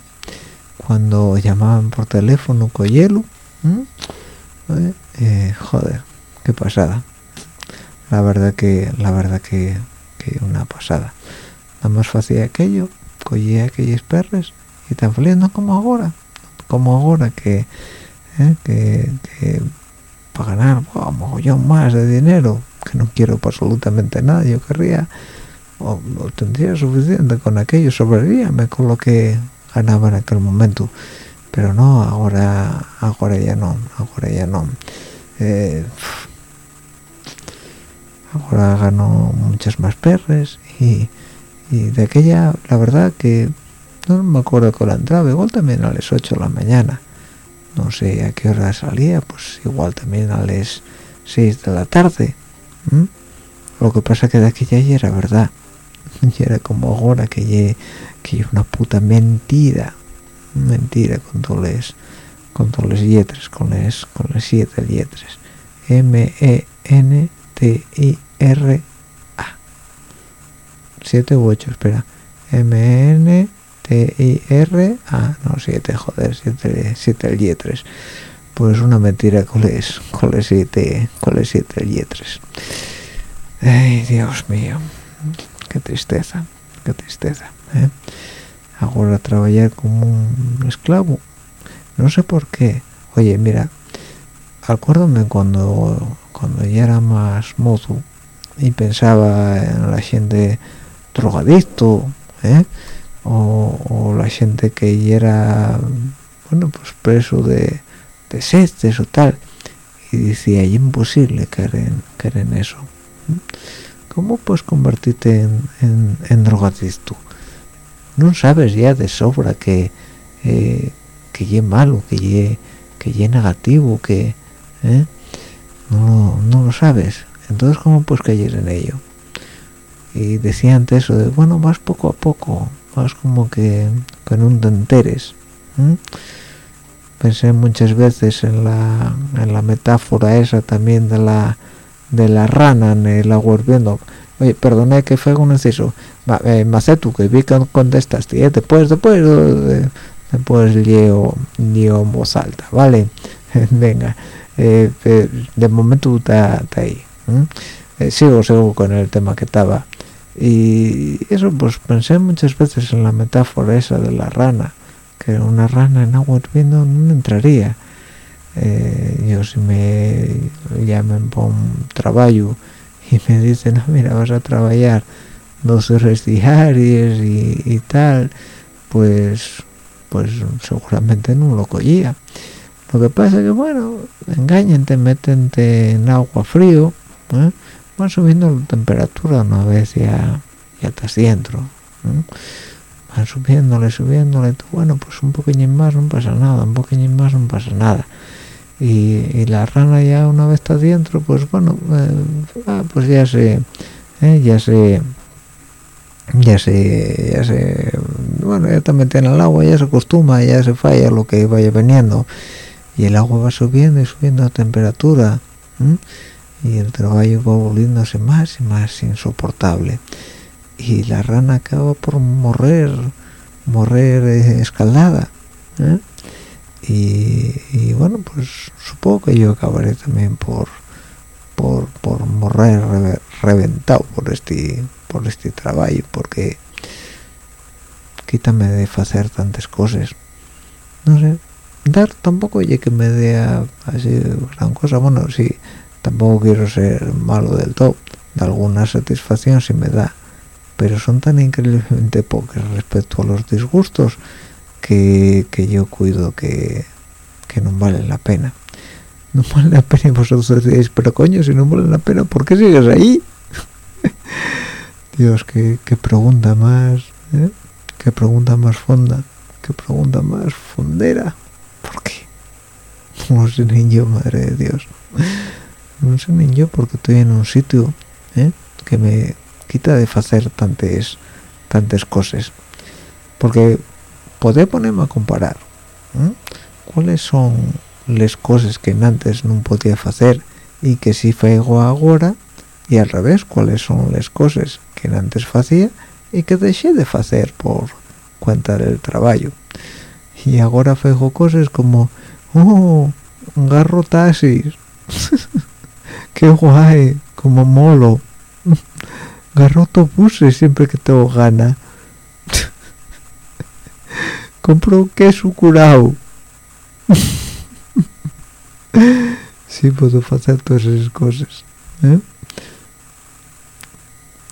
cuando llamaban por teléfono con hielo ¿eh? Joder qué pasada la verdad que la verdad que, que una pasada nada más fácil aquello cogía aquellos perros y tan feliz no como ahora como ahora que ¿eh? que, que para ganar yo más de dinero que no quiero absolutamente nada yo querría o, tendría suficiente. Con aquello sobrevivíame con lo que ganaba en aquel momento. Pero no ahora ahora ya no ahora ya no. Eh, ahora gano muchas más perres y, de aquella la verdad que no me acuerdo con la entrada igual también a las 8 de la mañana. No sé a qué hora salía pues igual también a las 6 de la tarde lo que pasa que de aquella ya era verdad y era como ahora que ya que una puta mentira mentira con todas con todas las letras con las con las siete letras M E N T I R A siete u ocho espera. M N T I R A no siete joder siete siete letras pues una mentira con las con las siete con las siete letras ay Dios mío qué tristeza qué tristeza ¿eh? ahora trabajar como un esclavo no sé por qué oye mira acuérdame cuando cuando ya era más mozo y pensaba en la gente drogadicto ¿eh? o, la gente que ya era bueno pues preso de, de o tal y decía imposible caer en, eso ¿cómo puedes convertirte en, en, en drogadicto? no sabes ya de sobra que eh, que ye malo que ye que ye negativo que ¿eh? no, no lo sabes entonces cómo puedes caer en ello y decía antes eso de bueno vas poco a poco vas como que con un enteres pensé muchas veces en la en la metáfora esa también de la de la rana en el agua hirviendo oye perdona que fue un exceso eh, Macetu, que vi que contestaste, ¿eh? después, después, después leo, leo en voz alta, ¿vale? Venga, eh, de momento está, ahí. sigo, sigo con el tema que estaba. Y eso, pues pensé muchas veces en la metáfora esa de la rana, que una rana en agua hirviendo no entraría. Yo si me llaman por un trabajo y me dicen, no, mira, vas a trabajar dos horas diarias y, tal pues pues seguramente no lo cogía. Lo que pasa que bueno engañan te meten en agua frío ¿eh? van subiendo la temperatura una vez ya ya estás dentro van subiéndole subiéndole bueno pues un poquillín más no pasa nada un poquillín más no pasa nada y, la rana ya una vez está dentro pues bueno eh, ah, pues ya se eh, ya se ya se ya se bueno ya está metiendo en el agua ya se acostumbra ya se falla lo que vaya veniendo. Y el agua va subiendo y subiendo la temperatura y el trabajo va volviéndose más y más insoportable. Y la rana acaba por morrer morrer eh, escaldada ¿eh? Y, bueno pues supongo que yo acabaré también por por, por morrer reventado por este por este trabajo porque quítame de hacer tantas cosas. No sé dar tampoco oye que me dé así gran cosa. Bueno sí tampoco quiero ser malo del todo de alguna satisfacción si me da pero son tan increíblemente pocas respecto a los disgustos que, yo cuido que, que no valen la pena no vale la pena y vosotros decís pero coño si no vale la pena ¿por qué sigues ahí? Dios qué, pregunta más ¿eh? qué pregunta más fonda qué pregunta más fundera ¿por qué? no sé ni yo madre de Dios no sé ni yo porque estoy en un sitio ¿eh? que me quita de hacer tantas tantas cosas porque podés ponerme a comparar cuáles son las cosas que antes no podía hacer y que sí fego ahora y al revés cuáles son las cosas que antes hacía y que dejé de hacer por cuenta del trabajo y ahora fego cosas como oh garro taxis qué guay como molo. Agarro autobuses siempre que tengo gana compro queso curado sí puedo hacer todas esas cosas ¿eh?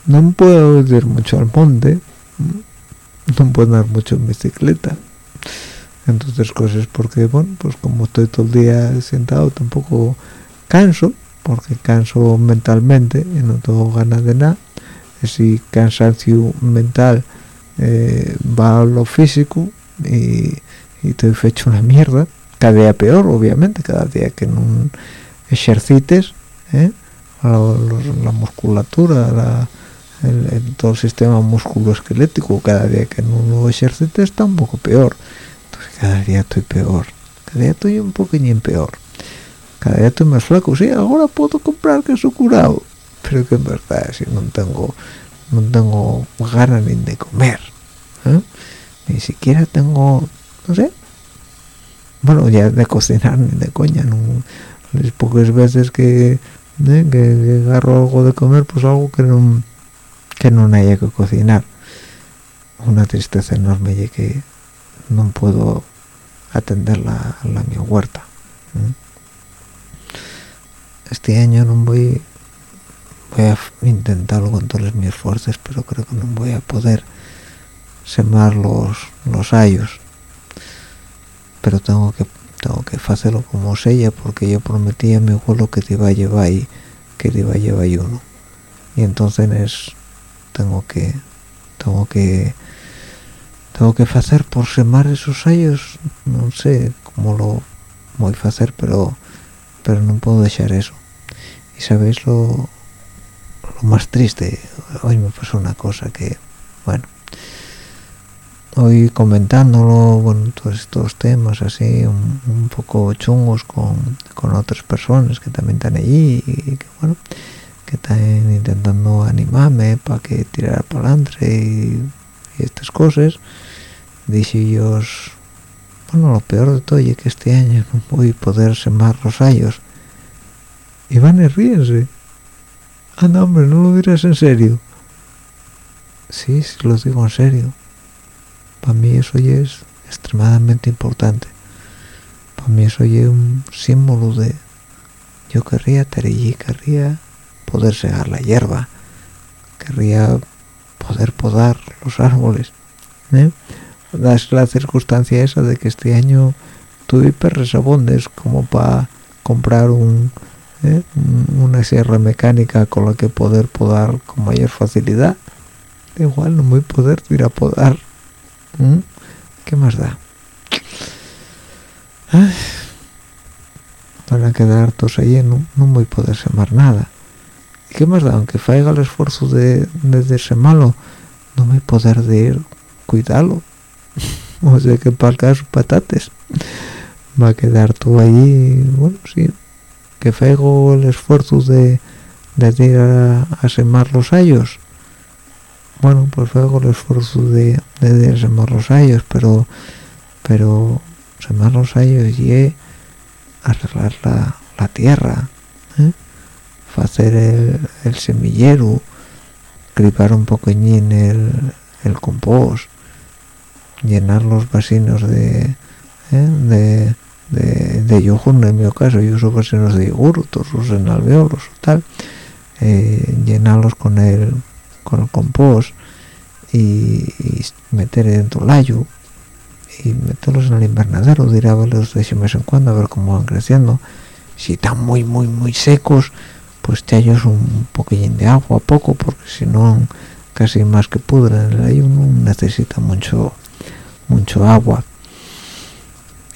no puedo ir mucho al monte no puedo andar mucho en bicicleta entonces cosas porque bueno pues como estoy todo el día sentado tampoco canso porque canso mentalmente y no tengo ganas de nada ese cansancio mental eh, va a lo físico y, y estoy hecho una mierda. Cada día peor obviamente cada día que no ejercites ¿eh? la, musculatura la, el, todo el sistema musculoesquelético cada día que no lo ejercites está un poco peor. Entonces cada día estoy peor. Cada día estoy un poquillo peor. Cada día estoy más flaco. Sí ahora puedo comprar queso curado pero que en verdad si no tengo no tengo ganas ni de comer ¿eh? Ni siquiera tengo no sé. Bueno ya de cocinar ni de coña no. Las pocas veces que, que, agarro algo de comer pues algo que no que no haya que cocinar. Una tristeza enorme y que no puedo atender la, la mi huerta este año no voy voy a intentarlo con todos mis esfuerzos pero creo que no voy a poder sembrar los los ayos. Pero tengo que tengo que hacerlo como sella porque yo prometí a mi abuelo que te iba a llevar ahí que te iba a llevar uno. Y entonces tengo que tengo que tengo que hacer por sembrar esos ayos. No sé cómo lo voy a hacer pero pero no puedo dejar eso. Y sabéis lo lo más triste hoy me pasó una cosa que bueno hoy comentándolo bueno todos estos temas así un, poco chungos con, con, otras personas que también están allí y que bueno que están intentando animarme para que tirara para adelante y, estas cosas dije ellos bueno lo peor de todo es que este año no voy a poder sembrar los años y van a ríense Ah, hombre, no lo dirás en serio. Sí, sí lo digo en serio. Para mí eso es extremadamente importante. Para mí eso es un símbolo de... Yo querría estar allí, querría poder segar la hierba, querría poder podar los árboles. ¿eh? la circunstancia esa de que este año tuve perres abondes como para comprar un ¿eh? una sierra mecánica con la que poder podar con mayor facilidad igual no voy a poder ir a podar ¿qué más da? van a quedar todos ahí no, no voy a poder semar nada. ¿Y qué más da? aunque faiga el esfuerzo de, de, malo no me poder de ir cuidarlo o sea que para caso patates. Va a quedar todo allí bueno sí. Que fego el esfuerzo de, de ir a, a semar los ayos bueno pues fego el esfuerzo de, de, semar los ayos pero pero semar los ayos y arreglar la, la tierra ¿eh? hacer el, semillero clipar un poqueñín el, el compost llenar los vasinos de, ¿eh? de de, de en mi caso yo uso vasinos de yogur otros usan alveolos o tal eh, llenarlos con el con el compost y, meter dentro el ayo y meterlos en el invernadero dirá los de vez en cuando a ver cómo van creciendo. Si están muy muy muy secos pues te hallas un poquillín de agua poco porque si no casi más que pudren el ayo necesita mucho mucho agua.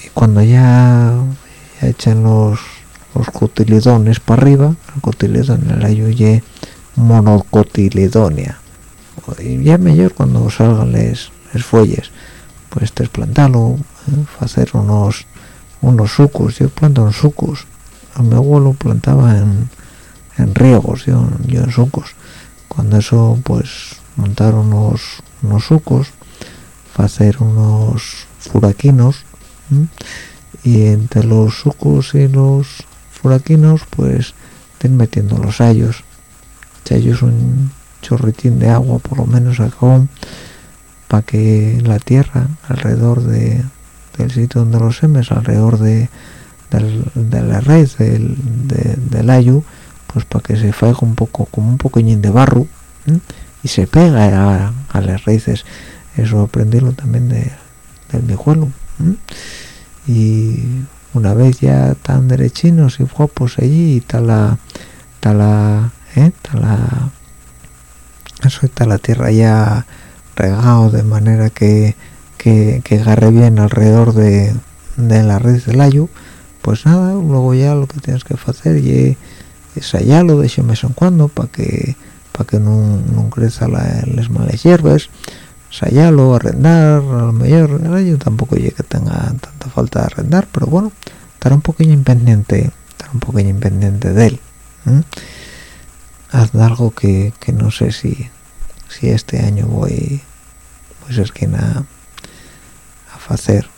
Y cuando ya, echan los los cotilidones para arriba el cotilidón el ayo y ya mejor cuando salgan las fuelles. Pues trasplantarlo ¿eh? hacer unos unos sucos. Yo planto en sucos. A mi abuelo plantaba en, en riegos yo, en sucos. Cuando eso pues montar unos unos sucos hacer unos furaquinos y entre los sucos y los furaquinos pues estén metiendo los ayos ellos un chorritín de agua por lo menos a para que la tierra alrededor de, del sitio donde los semes alrededor de, la raíz del, del ayu pues para que se faiga un poco como un poquillín de barro y se pega a, las raíces. Eso aprendílo también de, del mijuelo y una vez ya tan derechinos y guapos allí la está la ¿eh? está la eso está la tierra ya regado de manera que que, agarre bien alrededor de, de la red del ayu pues nada luego ya lo que tienes que hacer y es hallarlo de ese mes en cuando para que para que no, no crezca las malas hierbas sayalo, arrendar, a lo mejor yo tampoco llegue que tenga tanta falta de arrendar, pero bueno, estar un poquillo independiente, estar un poquillo independiente de él. Haz algo que, que, no sé si si este año voy pues es quien a, a hacer.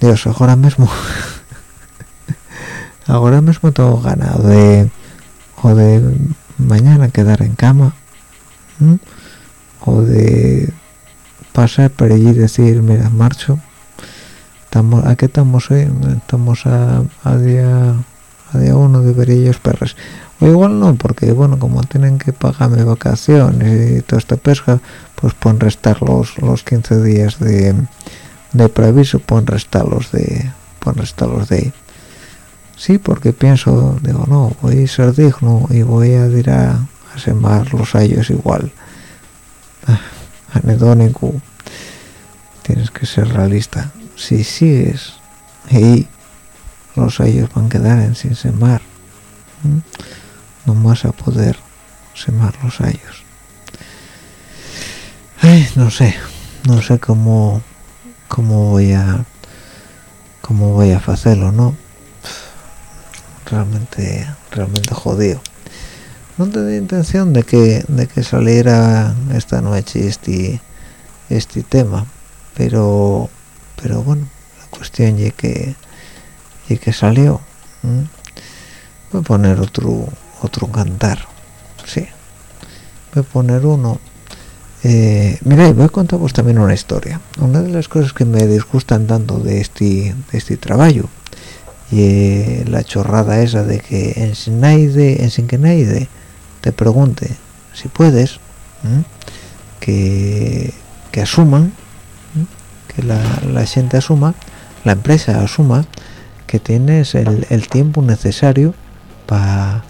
Dios, ahora mismo ahora mismo tengo ganado de o de mañana quedar en cama o de pasar por allí y decir mira marcho estamos a qué estamos hoy estamos a día uno de verillos perros. O igual no porque bueno como tienen que pagarme vacaciones y toda esta pesca pues pueden restar los los 15 días de de previso pueden restarlos de pueden restarlos de sí porque pienso digo no voy a ser digno y voy a ir a, a los hallos igual. Anedónico. Tienes que ser realista. Si sigues y los sellos van a quedar sin semar no vas a poder semar los sellos no sé no sé cómo cómo voy a cómo voy a hacerlo no realmente realmente jodido. No tenía intención de que de que saliera esta noche este este tema pero pero bueno la cuestión es que que salió voy a poner otro otro cantar sí. Voy a poner uno. Eh, mira voy a contaros también una historia. Una de las cosas que me disgustan tanto de este de este trabajo y la chorrada esa de que en sin nadie en sin que nadie te pregunte si puedes que, que asuman que la, la gente asuma la empresa asuma que tienes el, tiempo necesario para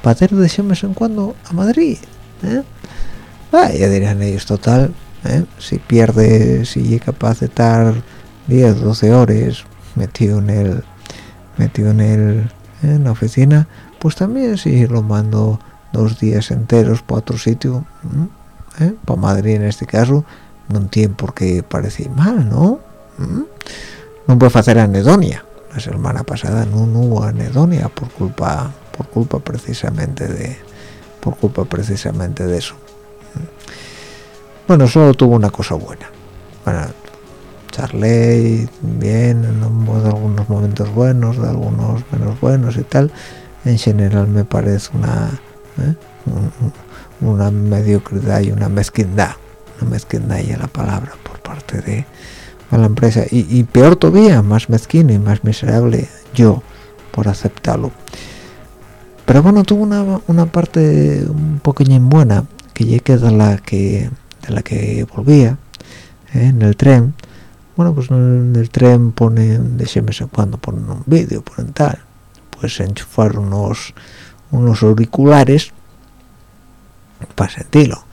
pa hacer de vez en cuando a Madrid ¿eh? ah, ya dirán ellos total ¿eh? si pierde si es capaz de estar 10 12 horas metido en el metido en el en la oficina pues también si lo mando dos días enteros para otro sitio ¿eh? para Madrid en este caso no tiene por qué parecer mal ¿no? no puede hacer anedonia la semana pasada no, hubo anedonia por culpa por culpa precisamente de por culpa precisamente de eso. Bueno solo tuvo una cosa buena. Bueno charlé bien en algunos momentos buenos de algunos menos buenos y tal. En general me parece una ¿eh? una mediocridad y una mezquindad una mezquindad y la palabra por parte de a la empresa. Y, peor todavía más mezquino y más miserable yo por aceptarlo. Pero bueno tuvo una, una parte un poquillo buena que llegué de la que de la que volvía ¿eh? en el tren. Bueno pues en el tren ponen de vez en cuando ponen un vídeo ponen tal. Pues enchufar unos unos auriculares para sentirlo.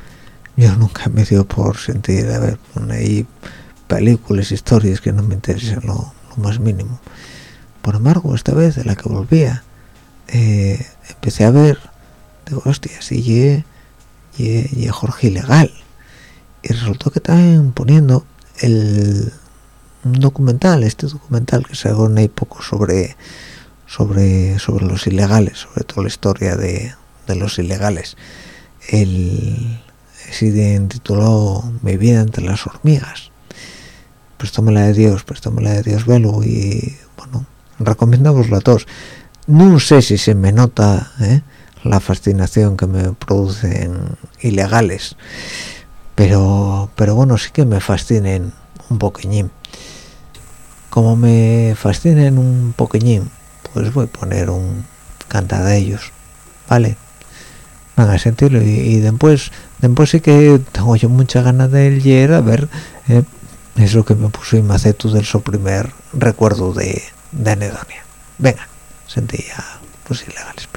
Yo nunca me dio por sentir a ver ahí películas, historias que no me interesan lo, más mínimo. Por embargo, esta vez de la que volvía, eh, empecé a ver, digo, hostia, si y, y, Jorge Ilegal. Y resultó que estaban poniendo el documental, este documental que se hago ahí poco sobre sobre sobre los ilegales, sobre toda la historia de, de los ilegales. El se tituló Mi vida entre las hormigas la de Dios, la de Dios velo y bueno, recomendamos a todos. No sé si se me nota ¿eh? la fascinación que me producen ilegales, pero pero bueno, sí que me fascinen un poqueñín. Como me fascinen un poqueñín, pues voy a poner un canta de ellos, ¿vale? Van a sentirlo y, después después sí que tengo yo mucha ganas de ir a ver ¿eh? Es lo que me puso Macetu del su primer recuerdo de, de anedonia. Venga sentía pues ilegales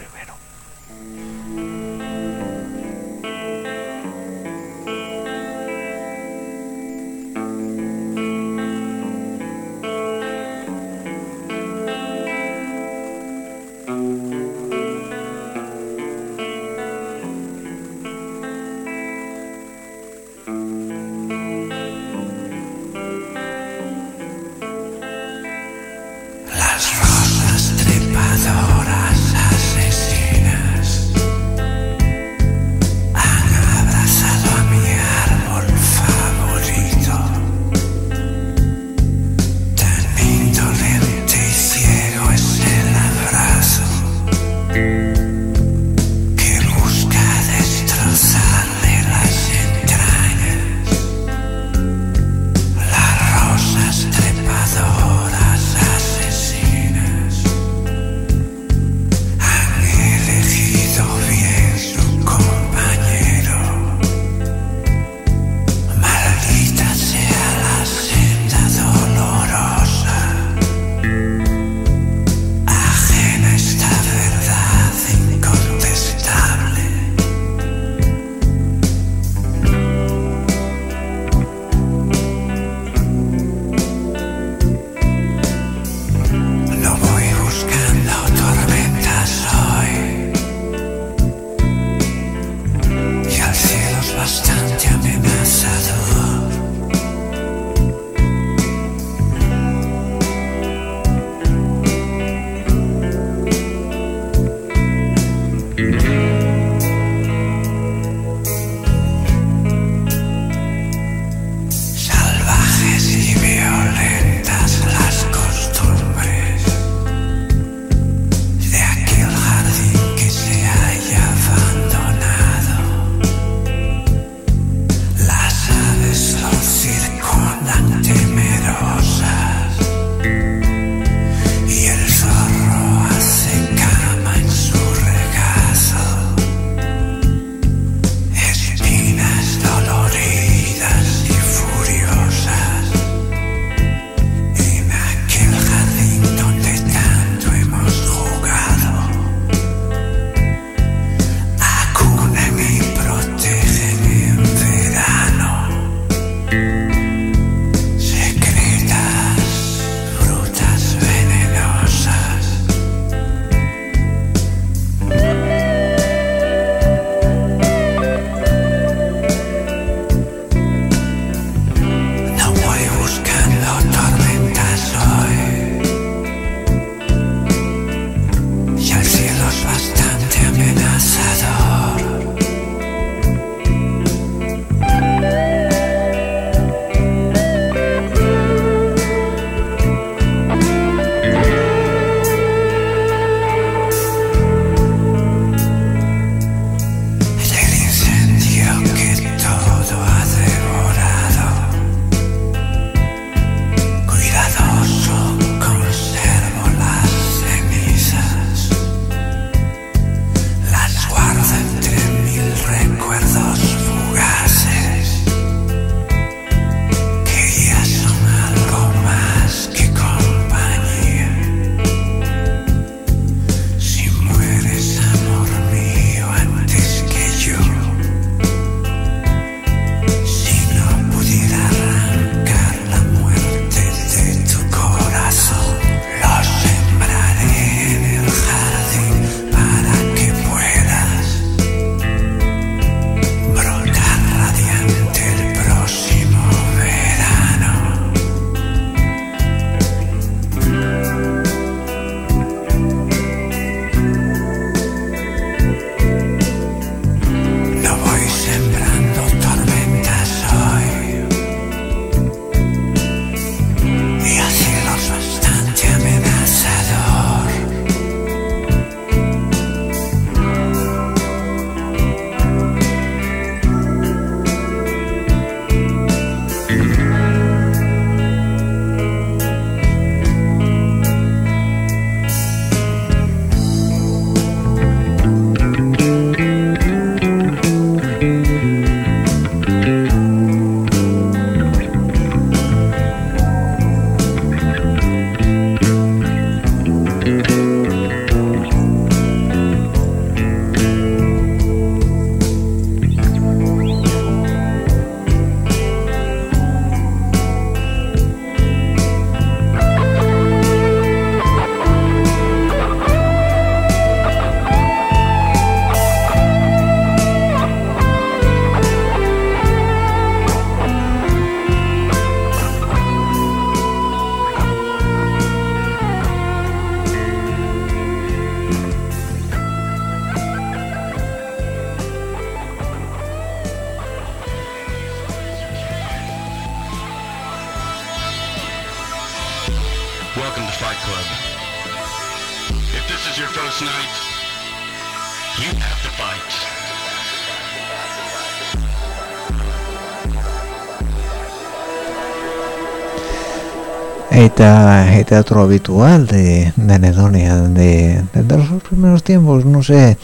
Este, este otro habitual de, de Anedonia, de, de los primeros tiempos, no sé.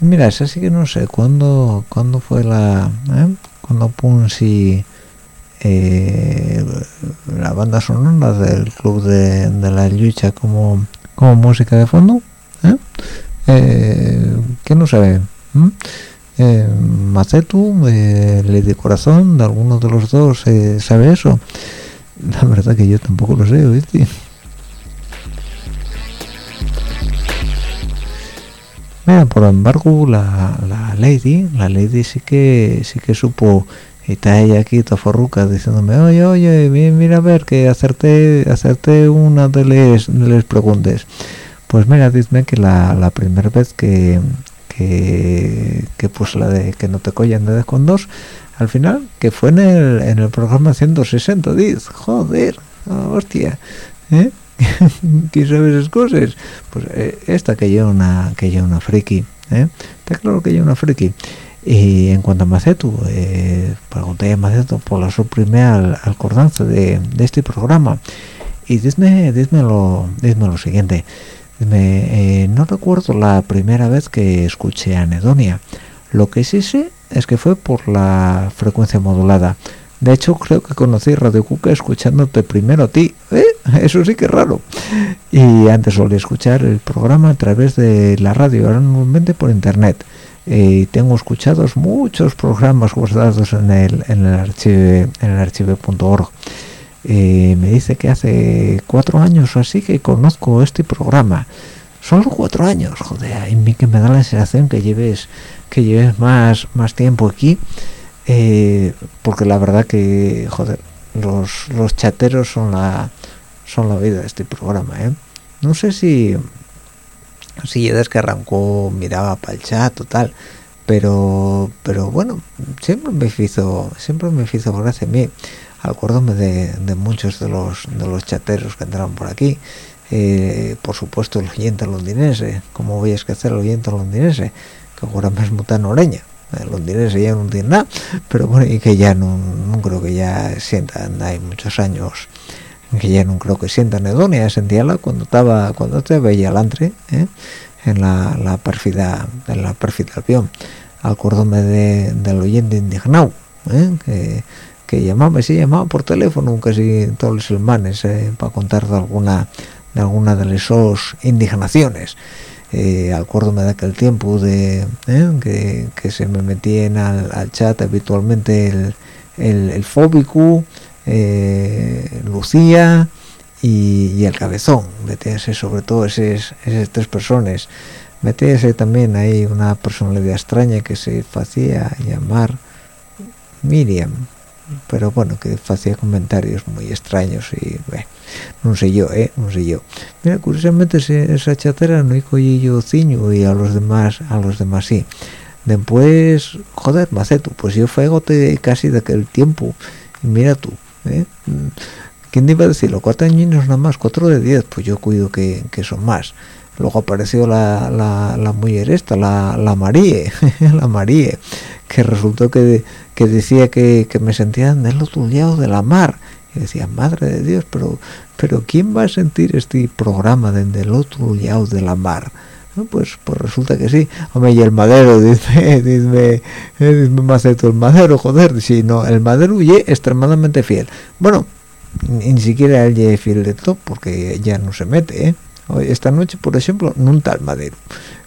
Mira, es así que no sé cuándo, cuándo fue la. ¿eh? Cuando Punsi. Eh, la banda sonora del club de, la lucha como, como música de fondo. ¿eh? Eh, ¿Quién no sabe? Eh, Macetu, eh, Lady Corazón, de alguno de los dos eh, sabe eso. La verdad que yo tampoco lo sé, ¿viste? Mira, por embargo, la, la Lady, la Lady sí que sí que supo, y está ella aquí, toda forruca, diciéndome, oye, oye, mi- mira a ver, que hacerte, hacerte una de las de preguntas. Pues mira, dime que la, la primera vez que, que, que pues la de que no te collan de dos, al final, que fue en el, en el programa 160, diz, joder, ah, hostia, ¿eh? ¿Quién sabe esas cosas? Pues eh, esta que lleva una que lleva una friki, ¿eh? Está claro que lleva una friki. Y en cuanto a Macetu, eh, pregunté a Macetu por la su primera al, acordanza de, de este programa. Y dime, dime, lo, dime lo siguiente. Dime, eh, no recuerdo la primera vez que escuché a Anedonia. Lo que sí sé es que fue por la frecuencia modulada. De hecho, creo que conocí Radio Cuca escuchándote primero a ti. ¿eh? Eso sí que es raro. Y antes solía escuchar el programa a través de la radio, ahora normalmente por internet. Eh, tengo escuchados muchos programas guardados en el, en el archivo en el archivo.org. Eh, me dice que hace cuatro años o así que conozco este programa. Solo cuatro años, joder, y mí que me da la sensación que lleves que lleves más más tiempo aquí eh, porque la verdad que joder los, los chateros son la son la vida de este programa ¿eh? no sé si si ya que arrancó miraba para el chat o tal pero pero bueno siempre me hizo siempre me hizo gracia a mí acuérdome de, de muchos de los de los chateros que entraron por aquí eh, por supuesto el oyente londinense como voy a esquecer el oyente londinense que ahora mismo está en Oreña el londinense ya no tiene nada pero bueno y que ya no, no creo que ya sientan hay muchos años que ya no creo que sientan Edonia sentíala cuando estaba cuando te veía el antre ¿eh? en la, la pérfida en la pérfida avión acuérdome de, del oyente indignado ¿eh? que, llamaba sí llamaba por teléfono casi todos los semanas ¿eh? para contar de alguna de alguna de esas indignaciones. Eh, acuérdome de aquel tiempo de ¿eh? que, que se me metían al, al chat habitualmente el, el, el fóbico eh, Lucía y, y el cabezón. Metíase sobre todo esas tres personas. Metíase también ahí una personalidad extraña que se hacía llamar Miriam pero bueno que hacía comentarios muy extraños y bueno, no sé yo eh no sé yo. Mira curiosamente esa chatera no cogí yo ciño y a los demás a los demás sí. Después joder maceto pues yo fegote casi de aquel tiempo. Y mira tú ¿eh? Quién te iba a decirlo cuatro añinos nada más cuatro de diez pues yo cuido que, que son más luego apareció la, la, la mujer esta la, la Marie la Marie que resultó que, que decía que, que me sentía en el otro lado de la mar. Y decía madre de Dios pero pero quién va a sentir este programa desde el otro lado de la mar pues pues resulta que sí. Hombre y el madero dice dice dice Maceto el madero joder si no el madero y extremadamente fiel. Bueno ni, ni siquiera él es fiel de todo porque ya no se mete ¿eh? Esta noche por ejemplo no está el madero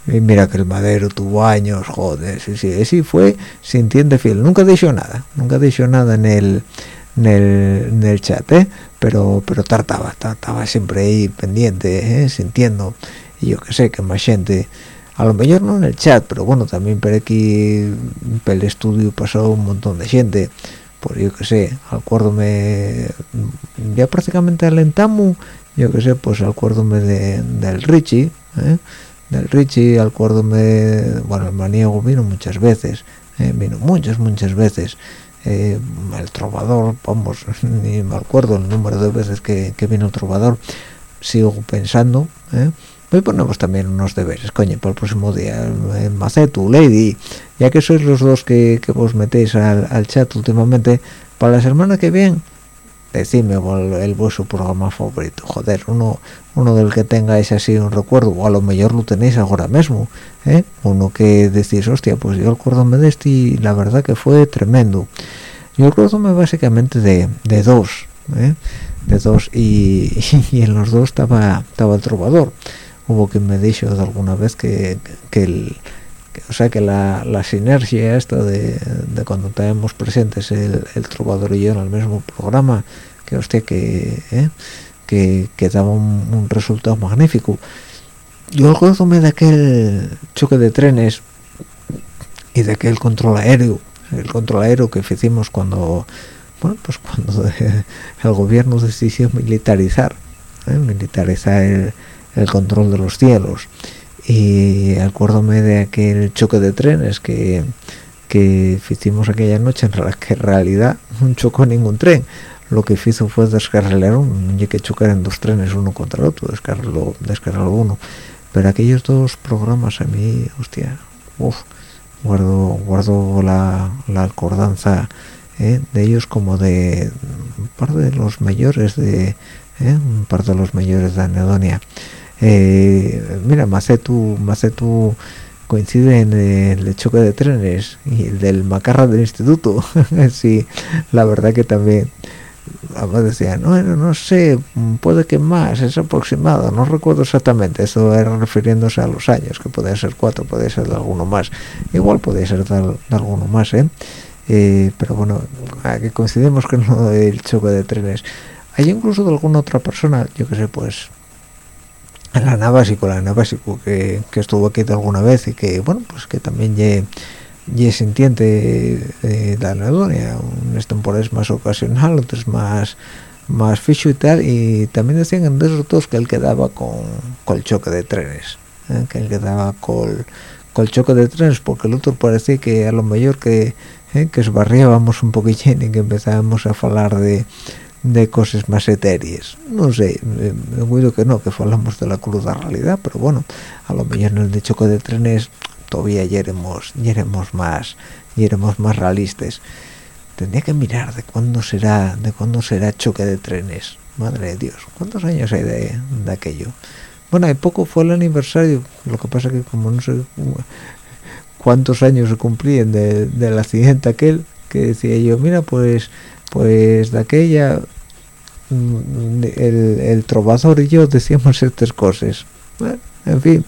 mira que el madero tuvo años joder sí sí fue sintiente fiel nunca dicho nada nunca dicho nada en el en el, en el chat ¿eh? pero pero trataba estaba siempre ahí pendiente ¿eh? sintiendo y yo que sé que más gente a lo mejor no en el chat pero bueno también por aquí por el estudio pasó un montón de gente pues yo que sé acuérdome ya prácticamente alentamos yo que sé pues acuérdome de, del Richie ¿eh? del Richie acuérdome bueno el maniego vino muchas veces ¿eh? vino muchas muchas veces eh, el trovador vamos ni me acuerdo el número de veces que, que vino el trovador sigo pensando ¿eh? hoy ponemos también unos deberes coño para el próximo día Macetu Lady ya que sois los dos que, que vos metéis al, al chat últimamente para la semana que viene decidme el, vuestro programa favorito joder uno uno del que tengáis así un recuerdo o a lo mejor lo tenéis ahora mismo ¿eh? uno que decís hostia pues yo acuérdome de este y la verdad que fue tremendo yo acuérdome básicamente de, de dos ¿eh? de dos y, y, en los dos estaba estaba el trovador hubo que me dicho de alguna vez que, que el o sea que la, la sinergia esta de, de cuando tenemos presentes el, el, trovador y yo en el mismo programa que hostia que ¿eh? que, que, daba un, resultado magnífico yo acuérdome de aquel choque de trenes y de aquel control aéreo el control aéreo que hicimos cuando bueno pues cuando el gobierno decidió militarizar ¿eh? militarizar el, el control de los cielos y acuérdome de aquel choque de trenes que que hicimos aquella noche en la que en realidad no chocó ningún tren lo que hizo fue descarrilar un y que chocar en dos trenes uno contra el otro descargarlo descargarlo uno pero aquellos dos programas a mí hostia uf, guardo guardo la, la acordanza ¿eh? de ellos como de un par de los mayores de ¿eh? un par de los mayores de anedonia eh, mira Macetu Macetu coincide en el choque de trenes y el del macarra del instituto. Sí la verdad que también además decía no no sé puede que más es aproximado no recuerdo exactamente eso era refiriéndose a los años que podía ser cuatro podía ser de alguno más. Igual podía ser de, alguno más ¿eh? Eh, pero bueno que coincidimos con lo del choque de trenes. Hay incluso de alguna otra persona yo que sé pues la Navasico, la Navasico que, que estuvo aquí de alguna vez y que bueno pues que también ye, ye sintiente anedonia unos temporales más ocasional otros más más ficho y tal y también decían en esos dos que él quedaba con, con el choque de trenes ¿eh? que él quedaba con, con el choque de trenes porque el otro parecía que a lo mejor que ¿eh? que esbarriábamos un poquitín y que empezábamos a hablar de de cosas más etéreas no sé me cuido que no que hablamos de la cruda realidad pero bueno a lo mejor el de choque de trenes todavía yeremos yeremos más yeremos más realistas tendría que mirar de cuándo será de cuándo será choque de trenes madre de dios cuántos años hay de, de aquello bueno hay poco fue el aniversario lo que pasa que como no sé cuántos años se cumplían de, del accidente aquel que decía yo mira pues pues de aquella el, trovador y yo decíamos estas cosas bueno, en fin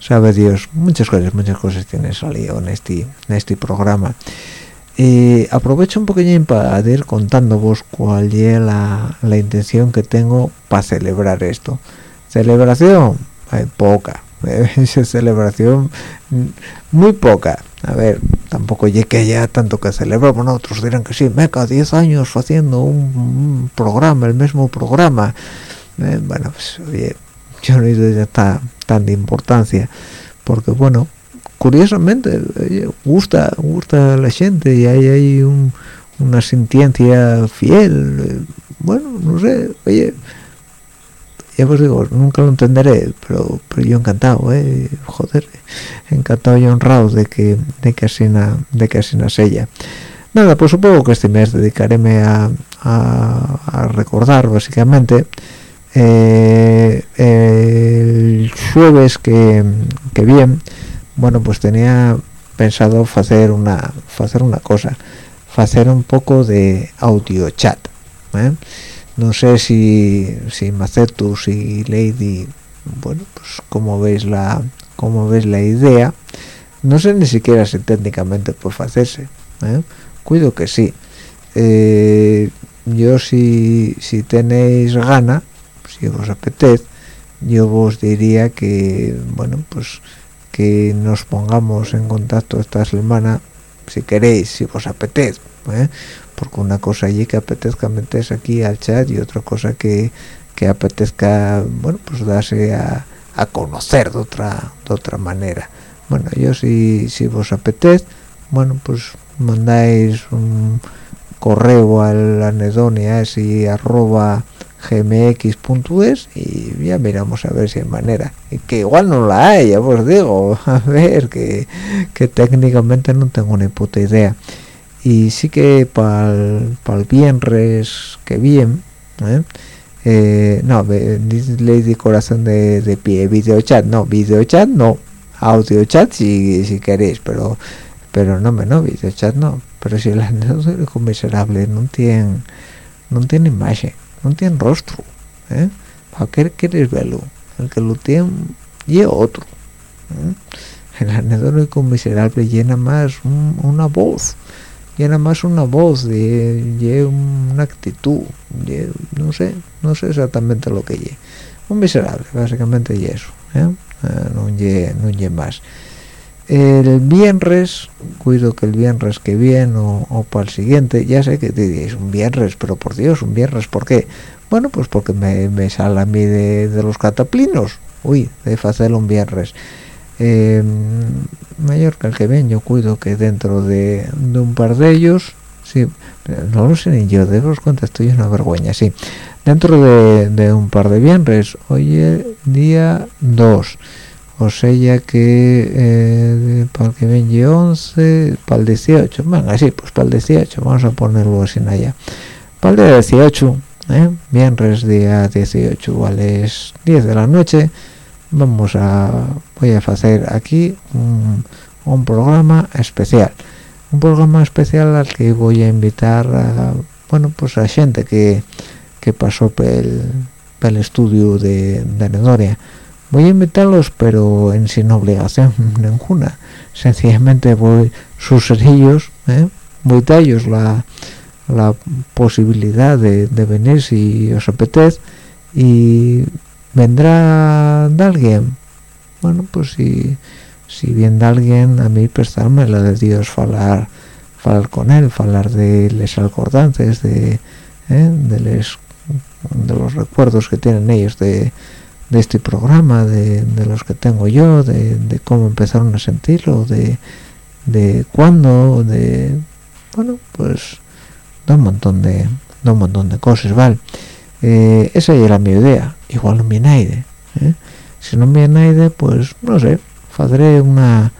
sabe Dios muchas cosas muchas cosas tiene salido en este en este programa. Y aprovecho un poquillo para ir contándoos cuál es la, la intención que tengo para celebrar esto. Celebración hay poca esa celebración muy poca a ver tampoco llegué ya tanto que celebrar. Bueno otros dirán que sí meca 10 años haciendo un, programa el mismo programa. Eh, bueno pues oye yo no he ya está tan de importancia porque bueno curiosamente oye, gusta gusta a la gente y hay, hay un, una sintiencia fiel. Eh, bueno no sé oye ya os digo, nunca lo entenderé, pero, pero yo encantado, ¿eh? joder, encantado y honrado de que, de que así na, de que así na sella. Nada, pues supongo que este mes dedicaré a, a, a recordar básicamente eh, el jueves que, que bien, bueno, pues tenía pensado hacer una, hacer una cosa, hacer un poco de audio chat, ¿eh? No sé si si Macetus y Lady bueno pues como veis la como veis la idea no sé ni siquiera si técnicamente puede hacerse ¿eh? cuido que sí eh, yo si si tenéis gana si os apetece yo os diría que bueno pues que nos pongamos en contacto esta semana si queréis si os apetece ¿eh? Porque una cosa allí que apetezca meterse aquí al chat y otra cosa que, que apetezca bueno pues darse a, a, conocer de otra de otra manera. Bueno yo si, si vos apetece bueno pues mandáis un, correo al anedonia y arroba gmx.es y ya miramos a ver si hay manera. Que igual no la hay ya os digo a ver que, que técnicamente no tengo ni puta idea y sí que para el viernes que bien ¿eh? Eh, no de corazón de, de pie video chat no video chat no audio chat si, si queréis pero pero no me no video chat no pero si el anécdota miserable no tiene no tiene imagen no tiene rostro ¿eh? ¿para qué quieres verlo? el que lo tiene y otro ¿eh? el anedónico miserable llena más una voz llena más una voz de, una actitud no sé no sé exactamente lo que lleva un miserable básicamente y eso ¿eh? Eh, no lleve no más el viernes cuido que el viernes que viene o, para el siguiente ya sé que diréis un viernes pero por dios un viernes ¿por qué? bueno pues porque me, sale a mí de, los cataplinos uy de hacerlo un viernes eh, que el que ven yo cuido que dentro de, un par de ellos sí no lo sé ni yo de los cuenta estoy una vergüenza sí. Dentro de, un par de viernes hoy día 2 o sea que eh, para el que ven 11 para el 18 venga sí pues para el 18 vamos a ponerlo así allá. Para el día 18 ¿eh? viernes día 18 a las 10 de la noche vamos a voy a hacer aquí un, programa especial. Un programa especial al que voy a invitar a bueno pues a gente que, que pasó por el estudio de, de voy a invitarlos pero en sin obligación ninguna. Sencillamente voy sus ellos ¿eh? voy a ellos la, la posibilidad de, venir si os apetece. Y vendrá de alguien bueno pues si si viene de alguien a mí prestarme la de Dios falar falar con él falar de les acordantes de ¿eh? de les de los recuerdos que tienen ellos de de este programa, de, los que tengo yo, de, cómo empezaron a sentirlo, de, de cuándo, de bueno, pues de un montón de, un montón de cosas, ¿vale? Eh, esa era mi idea, igual no viene nadie, ¿eh? si no viene nadie, pues no sé, haré una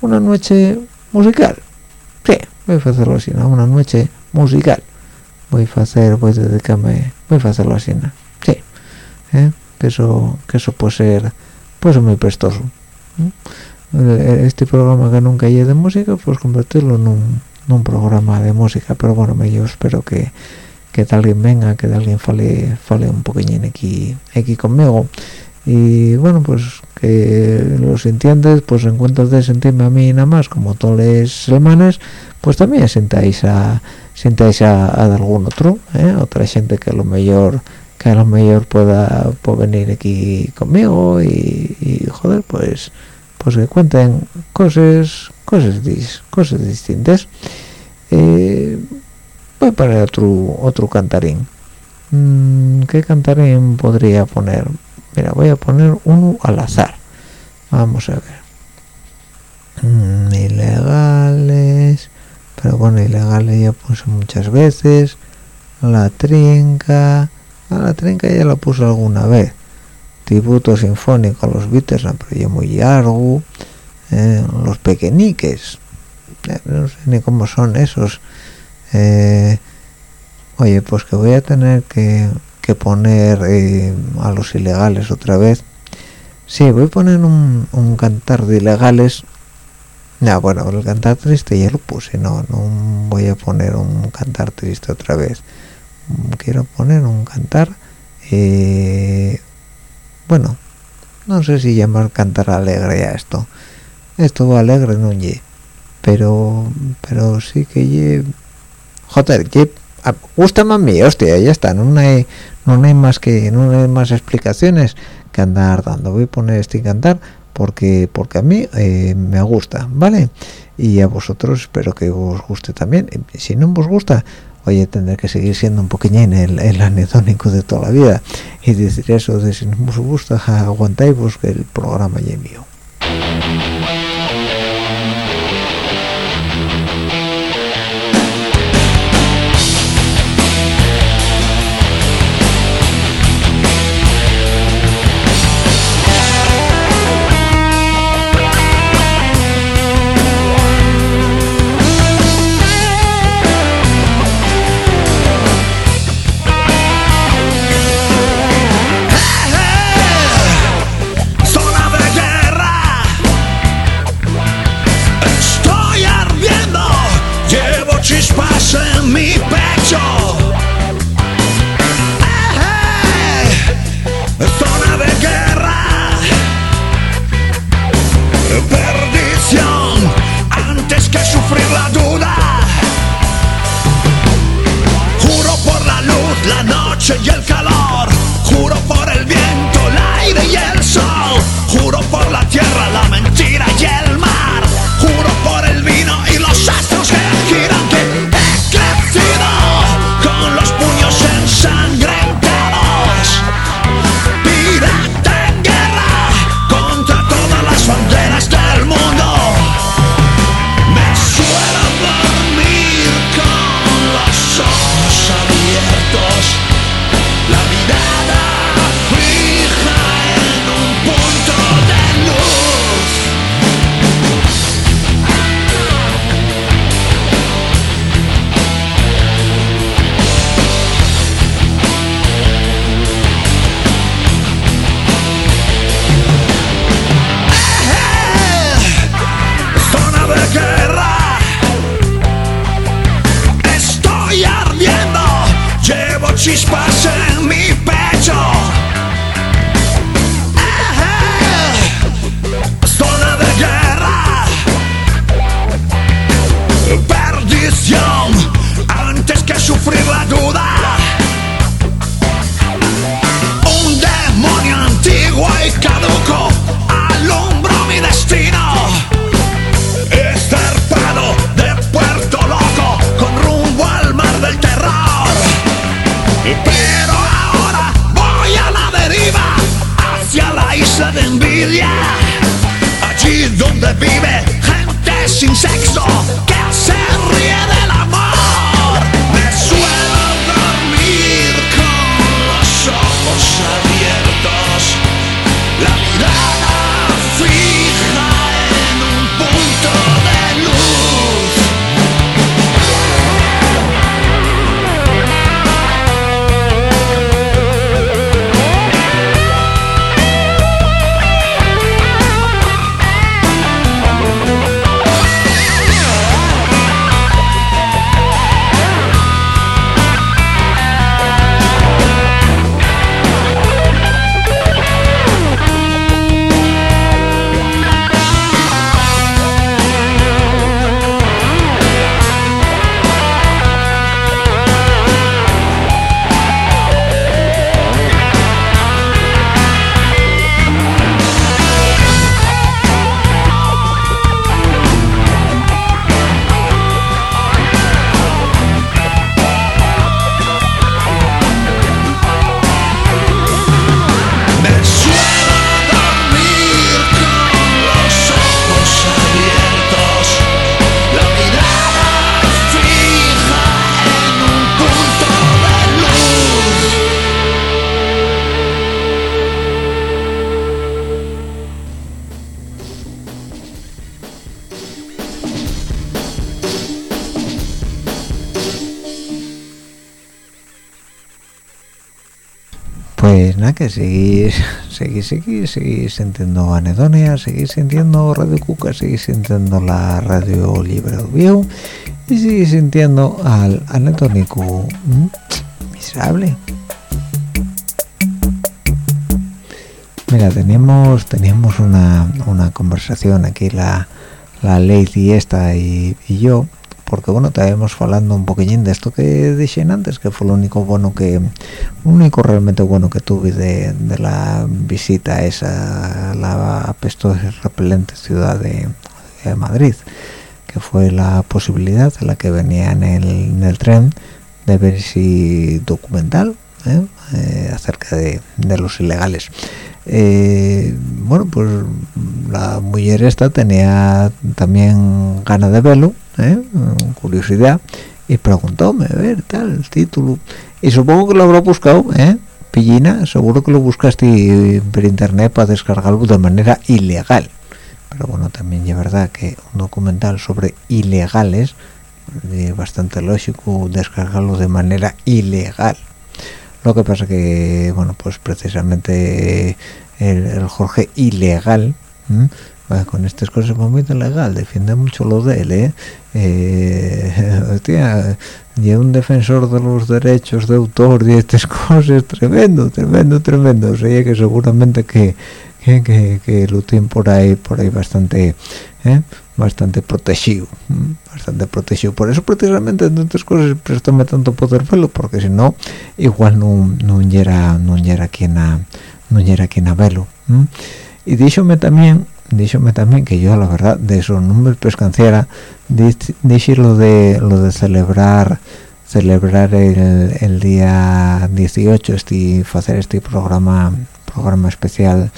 una noche musical, sí, voy a hacerlo así, una noche musical, voy a hacer, voy a dedicarme, voy a hacerlo así, sí, ¿eh? que eso que eso puede ser pues muy prestoso este programa que nunca hay de música pues convertirlo en un, programa de música pero bueno yo espero que que alguien venga que alguien fale fale un poquillín aquí aquí conmigo y bueno pues que los entiendes pues en cuanto de sentirme a mí nada más como todas las semanas pues también sentáis a sentáis a, algún otro ¿eh? otra gente que a lo mejor que a lo mejor pueda, venir aquí conmigo y, joder pues pues que cuenten cosas cosas cosas distintas eh, voy a poner otro otro cantarín. Mm, qué cantarín podría poner mira voy a poner uno al azar. Vamos a ver. Mm, ilegales pero bueno ilegales ya puse muchas veces. La trinca. A la trinca ya la puso alguna vez. Tributo sinfónico a los Beatles pero ya muy largo. Eh, los pequeñiques. Eh, no sé ni cómo son esos eh, oye pues que voy a tener que, poner a los ilegales otra vez. Sí voy a poner un, cantar de ilegales. No, bueno, el cantar triste ya lo puse, no, no voy a poner un cantar triste otra vez. Quiero poner un cantar eh, bueno no sé si llamar cantar alegre a esto. Esto va alegre no ye pero pero sí que ye joder ye gusta más mí hostia ya está no hay no hay más que no hay más explicaciones que andar dando. Voy a poner este cantar porque porque a mí eh, me gusta vale y a vosotros espero que os guste también. Si no os gusta oye tendré que seguir siendo un poquillín el, el anedónico de toda la vida. Y decir eso de si no os gusta aguantáis pues que el programa ya es mío sin sexo seguís, seguís, seguís, seguís sintiendo Anedonia, seguís sintiendo Radio Cuca, seguís sintiendo la Radio Libre Viejo y seguís sintiendo al anetónico miserable. Mira, teníamos, teníamos una, una conversación aquí la, la Lady esta y yo, porque bueno, estábamos hablando un poquillín de esto que dije antes, que fue lo único bueno que, lo único realmente bueno que tuve de, la visita a esa, la apestosa repelente ciudad de, Madrid, que fue la posibilidad de la que venía en el, en el tren de ver si documental ¿eh? Eh, acerca de, de los ilegales. Eh, bueno, pues la mujer esta tenía también ganas de verlo, ¿eh? curiosidad, y preguntóme, a ver, tal, el título. Y supongo que lo habrá buscado, ¿eh? Pillina, seguro que lo buscaste por internet para descargarlo de manera ilegal. Pero bueno, también es verdad que un documental sobre ilegales es bastante lógico descargarlo de manera ilegal. Lo que pasa que, bueno, pues precisamente el, Jorge ilegal. Con estas cosas es muy ilegal, defiende mucho lo de él, ¿eh? eh hostia, y un defensor de los derechos de autor y estas cosas, tremendo, tremendo, tremendo. O sea, que seguramente que, que, que, lo tiene por ahí, por ahí bastante, ¿eh? bastante protegido, bastante protegido. Por eso precisamente entre otras cosas prestóme tanto poder verlo, porque si no, igual no, no llega, no llega quien a, no llega quien a verlo. ¿m? Y díxome también, díxome también que yo la verdad de eso no me pescanciera, dije lo de lo de celebrar celebrar el, el día 18 este hacer este programa programa especial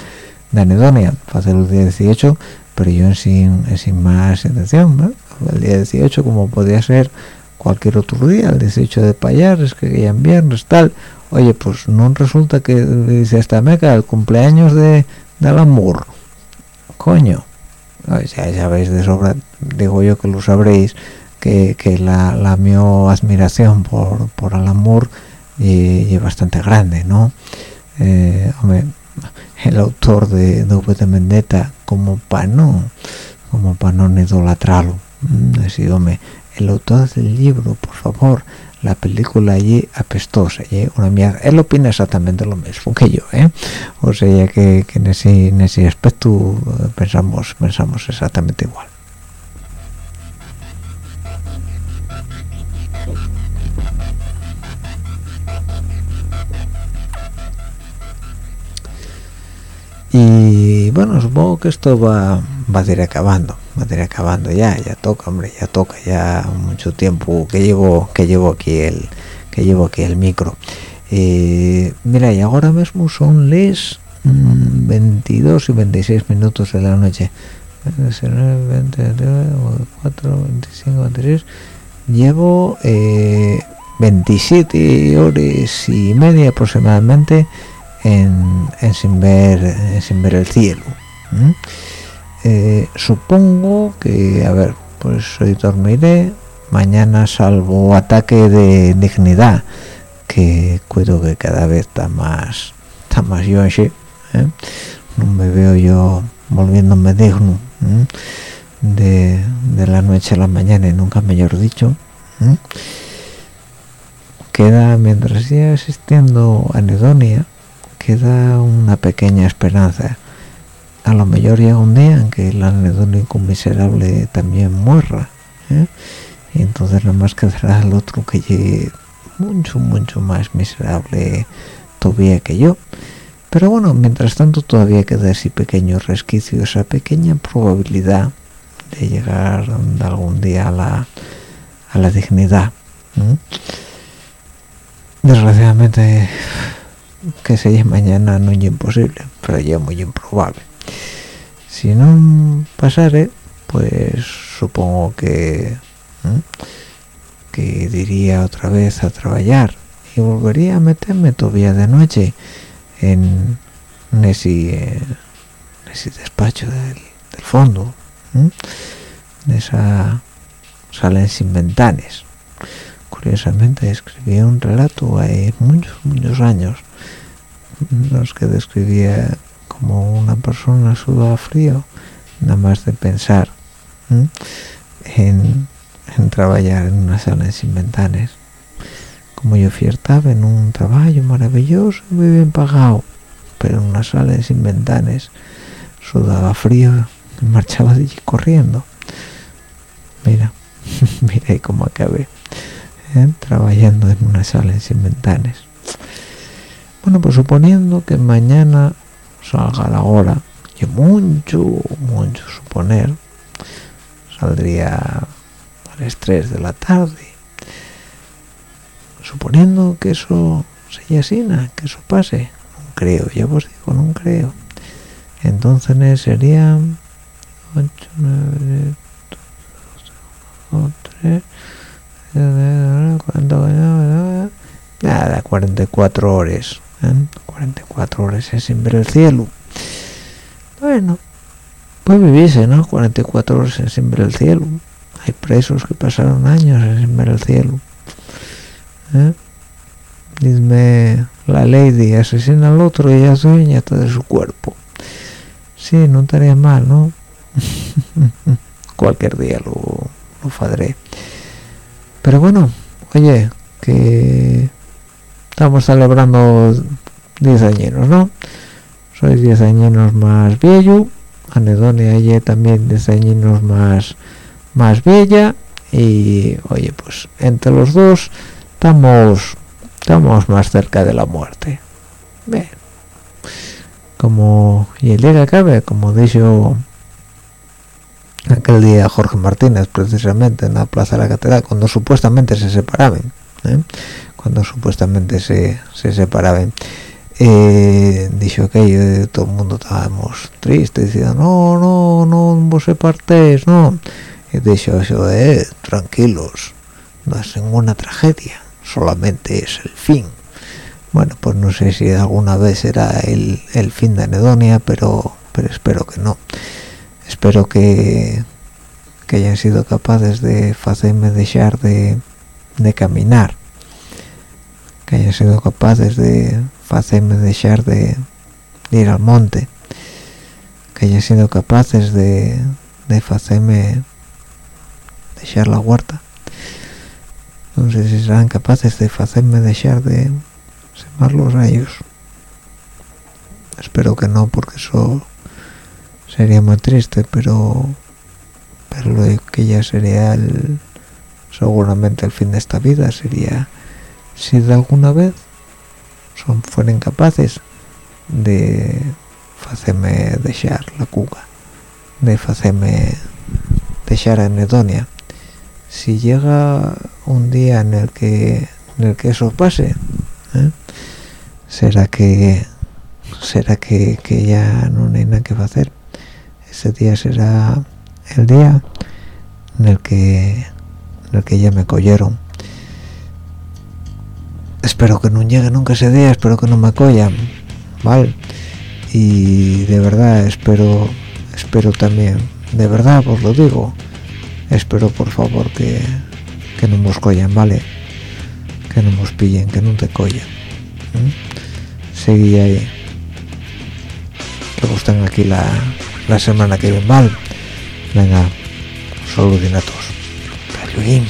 de anedonia hacer el día 18 pero yo sin, sin más intención ¿no? el día 18 como podía ser cualquier otro día el 18 de payares que ya en viernes tal oye pues no resulta que dice esta meca el cumpleaños de del amor coño. Sea, ya sabéis de sobra digo yo que lo sabréis que, que la, la mi admiración por, por el amor es bastante grande no eh, el autor de, de de Vendetta como para no como para no idolatrarlo mm, así hombre el autor del libro por favor la película allí apestosa ¿eh? una mierda él opina exactamente lo mismo que yo ¿eh? o sea que, que en ese en ese aspecto eh, pensamos pensamos exactamente igual y bueno supongo que esto va va a ir acabando va a ir acabando ya ya toca hombre ya toca ya mucho tiempo que llevo que llevo aquí el que llevo aquí el micro. Eh, mira y ahora mismo son les mm, 22 y 26 minutos de la noche. 19, 20, 24, 25, 26 llevo eh, 27 horas y media aproximadamente en, sin ver sin ver el cielo. Eh, supongo que a ver pues hoy dormiré mañana salvo ataque de dignidad que cuido que cada vez está más está más yonche ¿eh? no me veo yo volviéndome digno de, de la noche a la mañana y nunca mejor dicho queda mientras siga existiendo anedonia queda una pequeña esperanza. A lo mejor llega un día en que el anedónico miserable también muerra ¿eh? y entonces nada más quedará el otro que llegue mucho mucho más miserable todavía que yo. Pero bueno mientras tanto todavía queda ese pequeño resquicio esa pequeña probabilidad de llegar algún día a la a la dignidad desgraciadamente que sea mañana no es imposible pero ya muy improbable. Si no pasare pues supongo que ¿eh? que diría otra vez a trabajar y volvería a meterme todavía de noche en, ese, ese despacho del, del fondo en esa sala sin ventanas. Curiosamente escribí un relato hay muchos muchos años los que describía como una persona sudaba frío nada más de pensar en, en trabajar en una sala sin ventanas como yo fiertaba en un trabajo maravilloso y muy bien pagado pero en una sala sin ventanas sudaba frío y marchaba de allí corriendo. Mira mira cómo acabé ¿eh? trabajando en una sala sin ventanas bueno pues suponiendo que mañana salga la hora que mucho mucho suponer saldría a las 3 de la tarde suponiendo que eso sea así que eso pase no creo ya os digo no creo entonces serían 8, 9, 3 nada 44 horas ¿eh? 44 horas sin ver el cielo. Bueno pues vivirse no 44 horas sin ver el cielo. Hay presos que pasaron años sin ver el cielo ¿eh? dime la lady asesina al otro y ella es dueña de su cuerpo. Sí no estaría mal no cualquier día lo, lo padré pero bueno oye que estamos celebrando 10 años no soy 10 años más viejo anedonia ella también 10 años más más bella y oye pues entre los dos estamos estamos más cerca de la muerte. Bien. Como y el día que acabe como dijo aquel día Jorge Martínez precisamente en la plaza de la catedral cuando supuestamente se separaban ¿eh? cuando supuestamente se, se separaban. Eh, dijo que todo el mundo estábamos tristes diciendo no no no vos separtéis no y dijo eso eh tranquilos no es ninguna tragedia solamente es el fin bueno pues no sé si alguna vez será el, el fin de Anedonia pero pero espero que no. Espero que, que hayan sido capaces de hacerme dejar de, de caminar. Que hayan sido capaces de hacerme dejar de, ir al monte. Que hayan sido capaces de, de hacerme dejar la huerta. No sé si serán capaces de hacerme dejar de semar los rayos. Espero que no porque eso sería muy triste pero pero lo que ya sería el, seguramente el fin de esta vida sería si de alguna vez son fueren capaces de hacerme dejar la cuga de hacerme dejar anedonia si llega un día en el que en el que eso pase ¿eh? será que será que, que ya no hay nada que hacer ese día será el día en el que en que ya me cogieron espero que no llegue nunca ese día espero que no me collan vale y de verdad espero espero también de verdad os lo digo espero por favor que que no nos collan vale que no nos pillen que no te collen seguí ahí. Que gustan aquí la, la semana que viene mal venga saluden Eres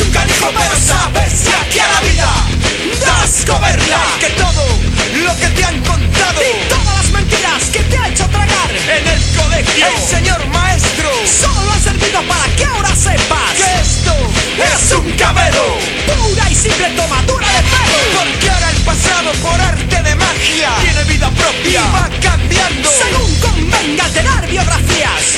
un canijo pero sabes que aquí a la vida das coberla Que todo lo que te han contado Y todas las mentiras que te ha hecho tragar En el colegio. El señor maestro Solo ha servido para que ahora sepas Que esto es un cabelo pasado por arte de magia. Tiene vida propia. Y va cambiando. Según convenga alterar biografías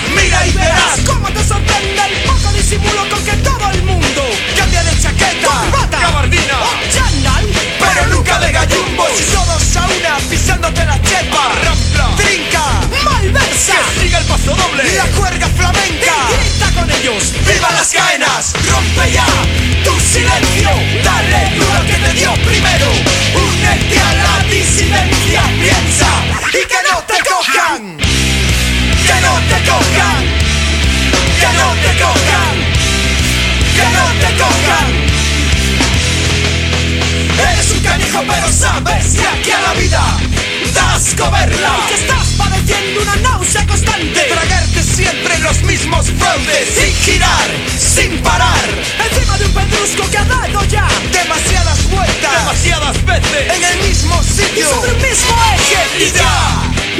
Mira y verás Cómo te sorprende el poco disimulo con que todo el mundo Cambia de chaqueta Corbata Gabardina O chándal Pero nunca de gallumbos Y todos a una pisándote la chepa Rampla Trinca Malversa. Que siga el paso doble. Y la cuerda flamenca. Y grita con ellos ¡Viva las caenas! ¡Rompe ya Y que estás padeciendo una náusea constante. Tragarte siempre los mismos fraudes Sin girar, sin parar. Encima de un pedrusco que ha dado ya Demasiadas vueltas. Demasiadas veces. En el mismo sitio. Y sobre el mismo eje. Y ya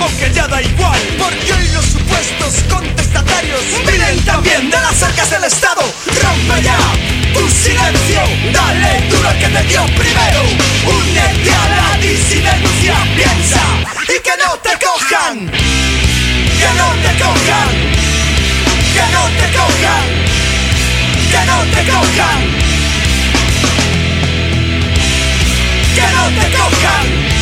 Aunque ya da igual Porque hoy los supuestos contestatarios Vienen también de las arcas del Estado. Rompe ya tu silencio Dale duro al que te dio primero. Únete a la disidencia Piensa y que no te cojan. Que no te cojan. Que no te cojan. Que no te cojan. Que no te cojan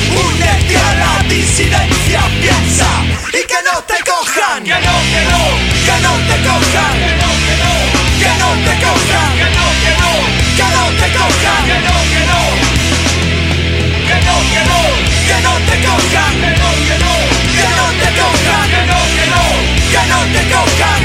Únete a la disidencia, piensa y que no te cojan. Que no, que no, que no te cojan. Que no, que no, que no te cojan. Que no, que que no te cojan. Que no, que que no, que no, que no te cojan. Que no, que no, que no te cojan. Que no, que no, que no te cojan.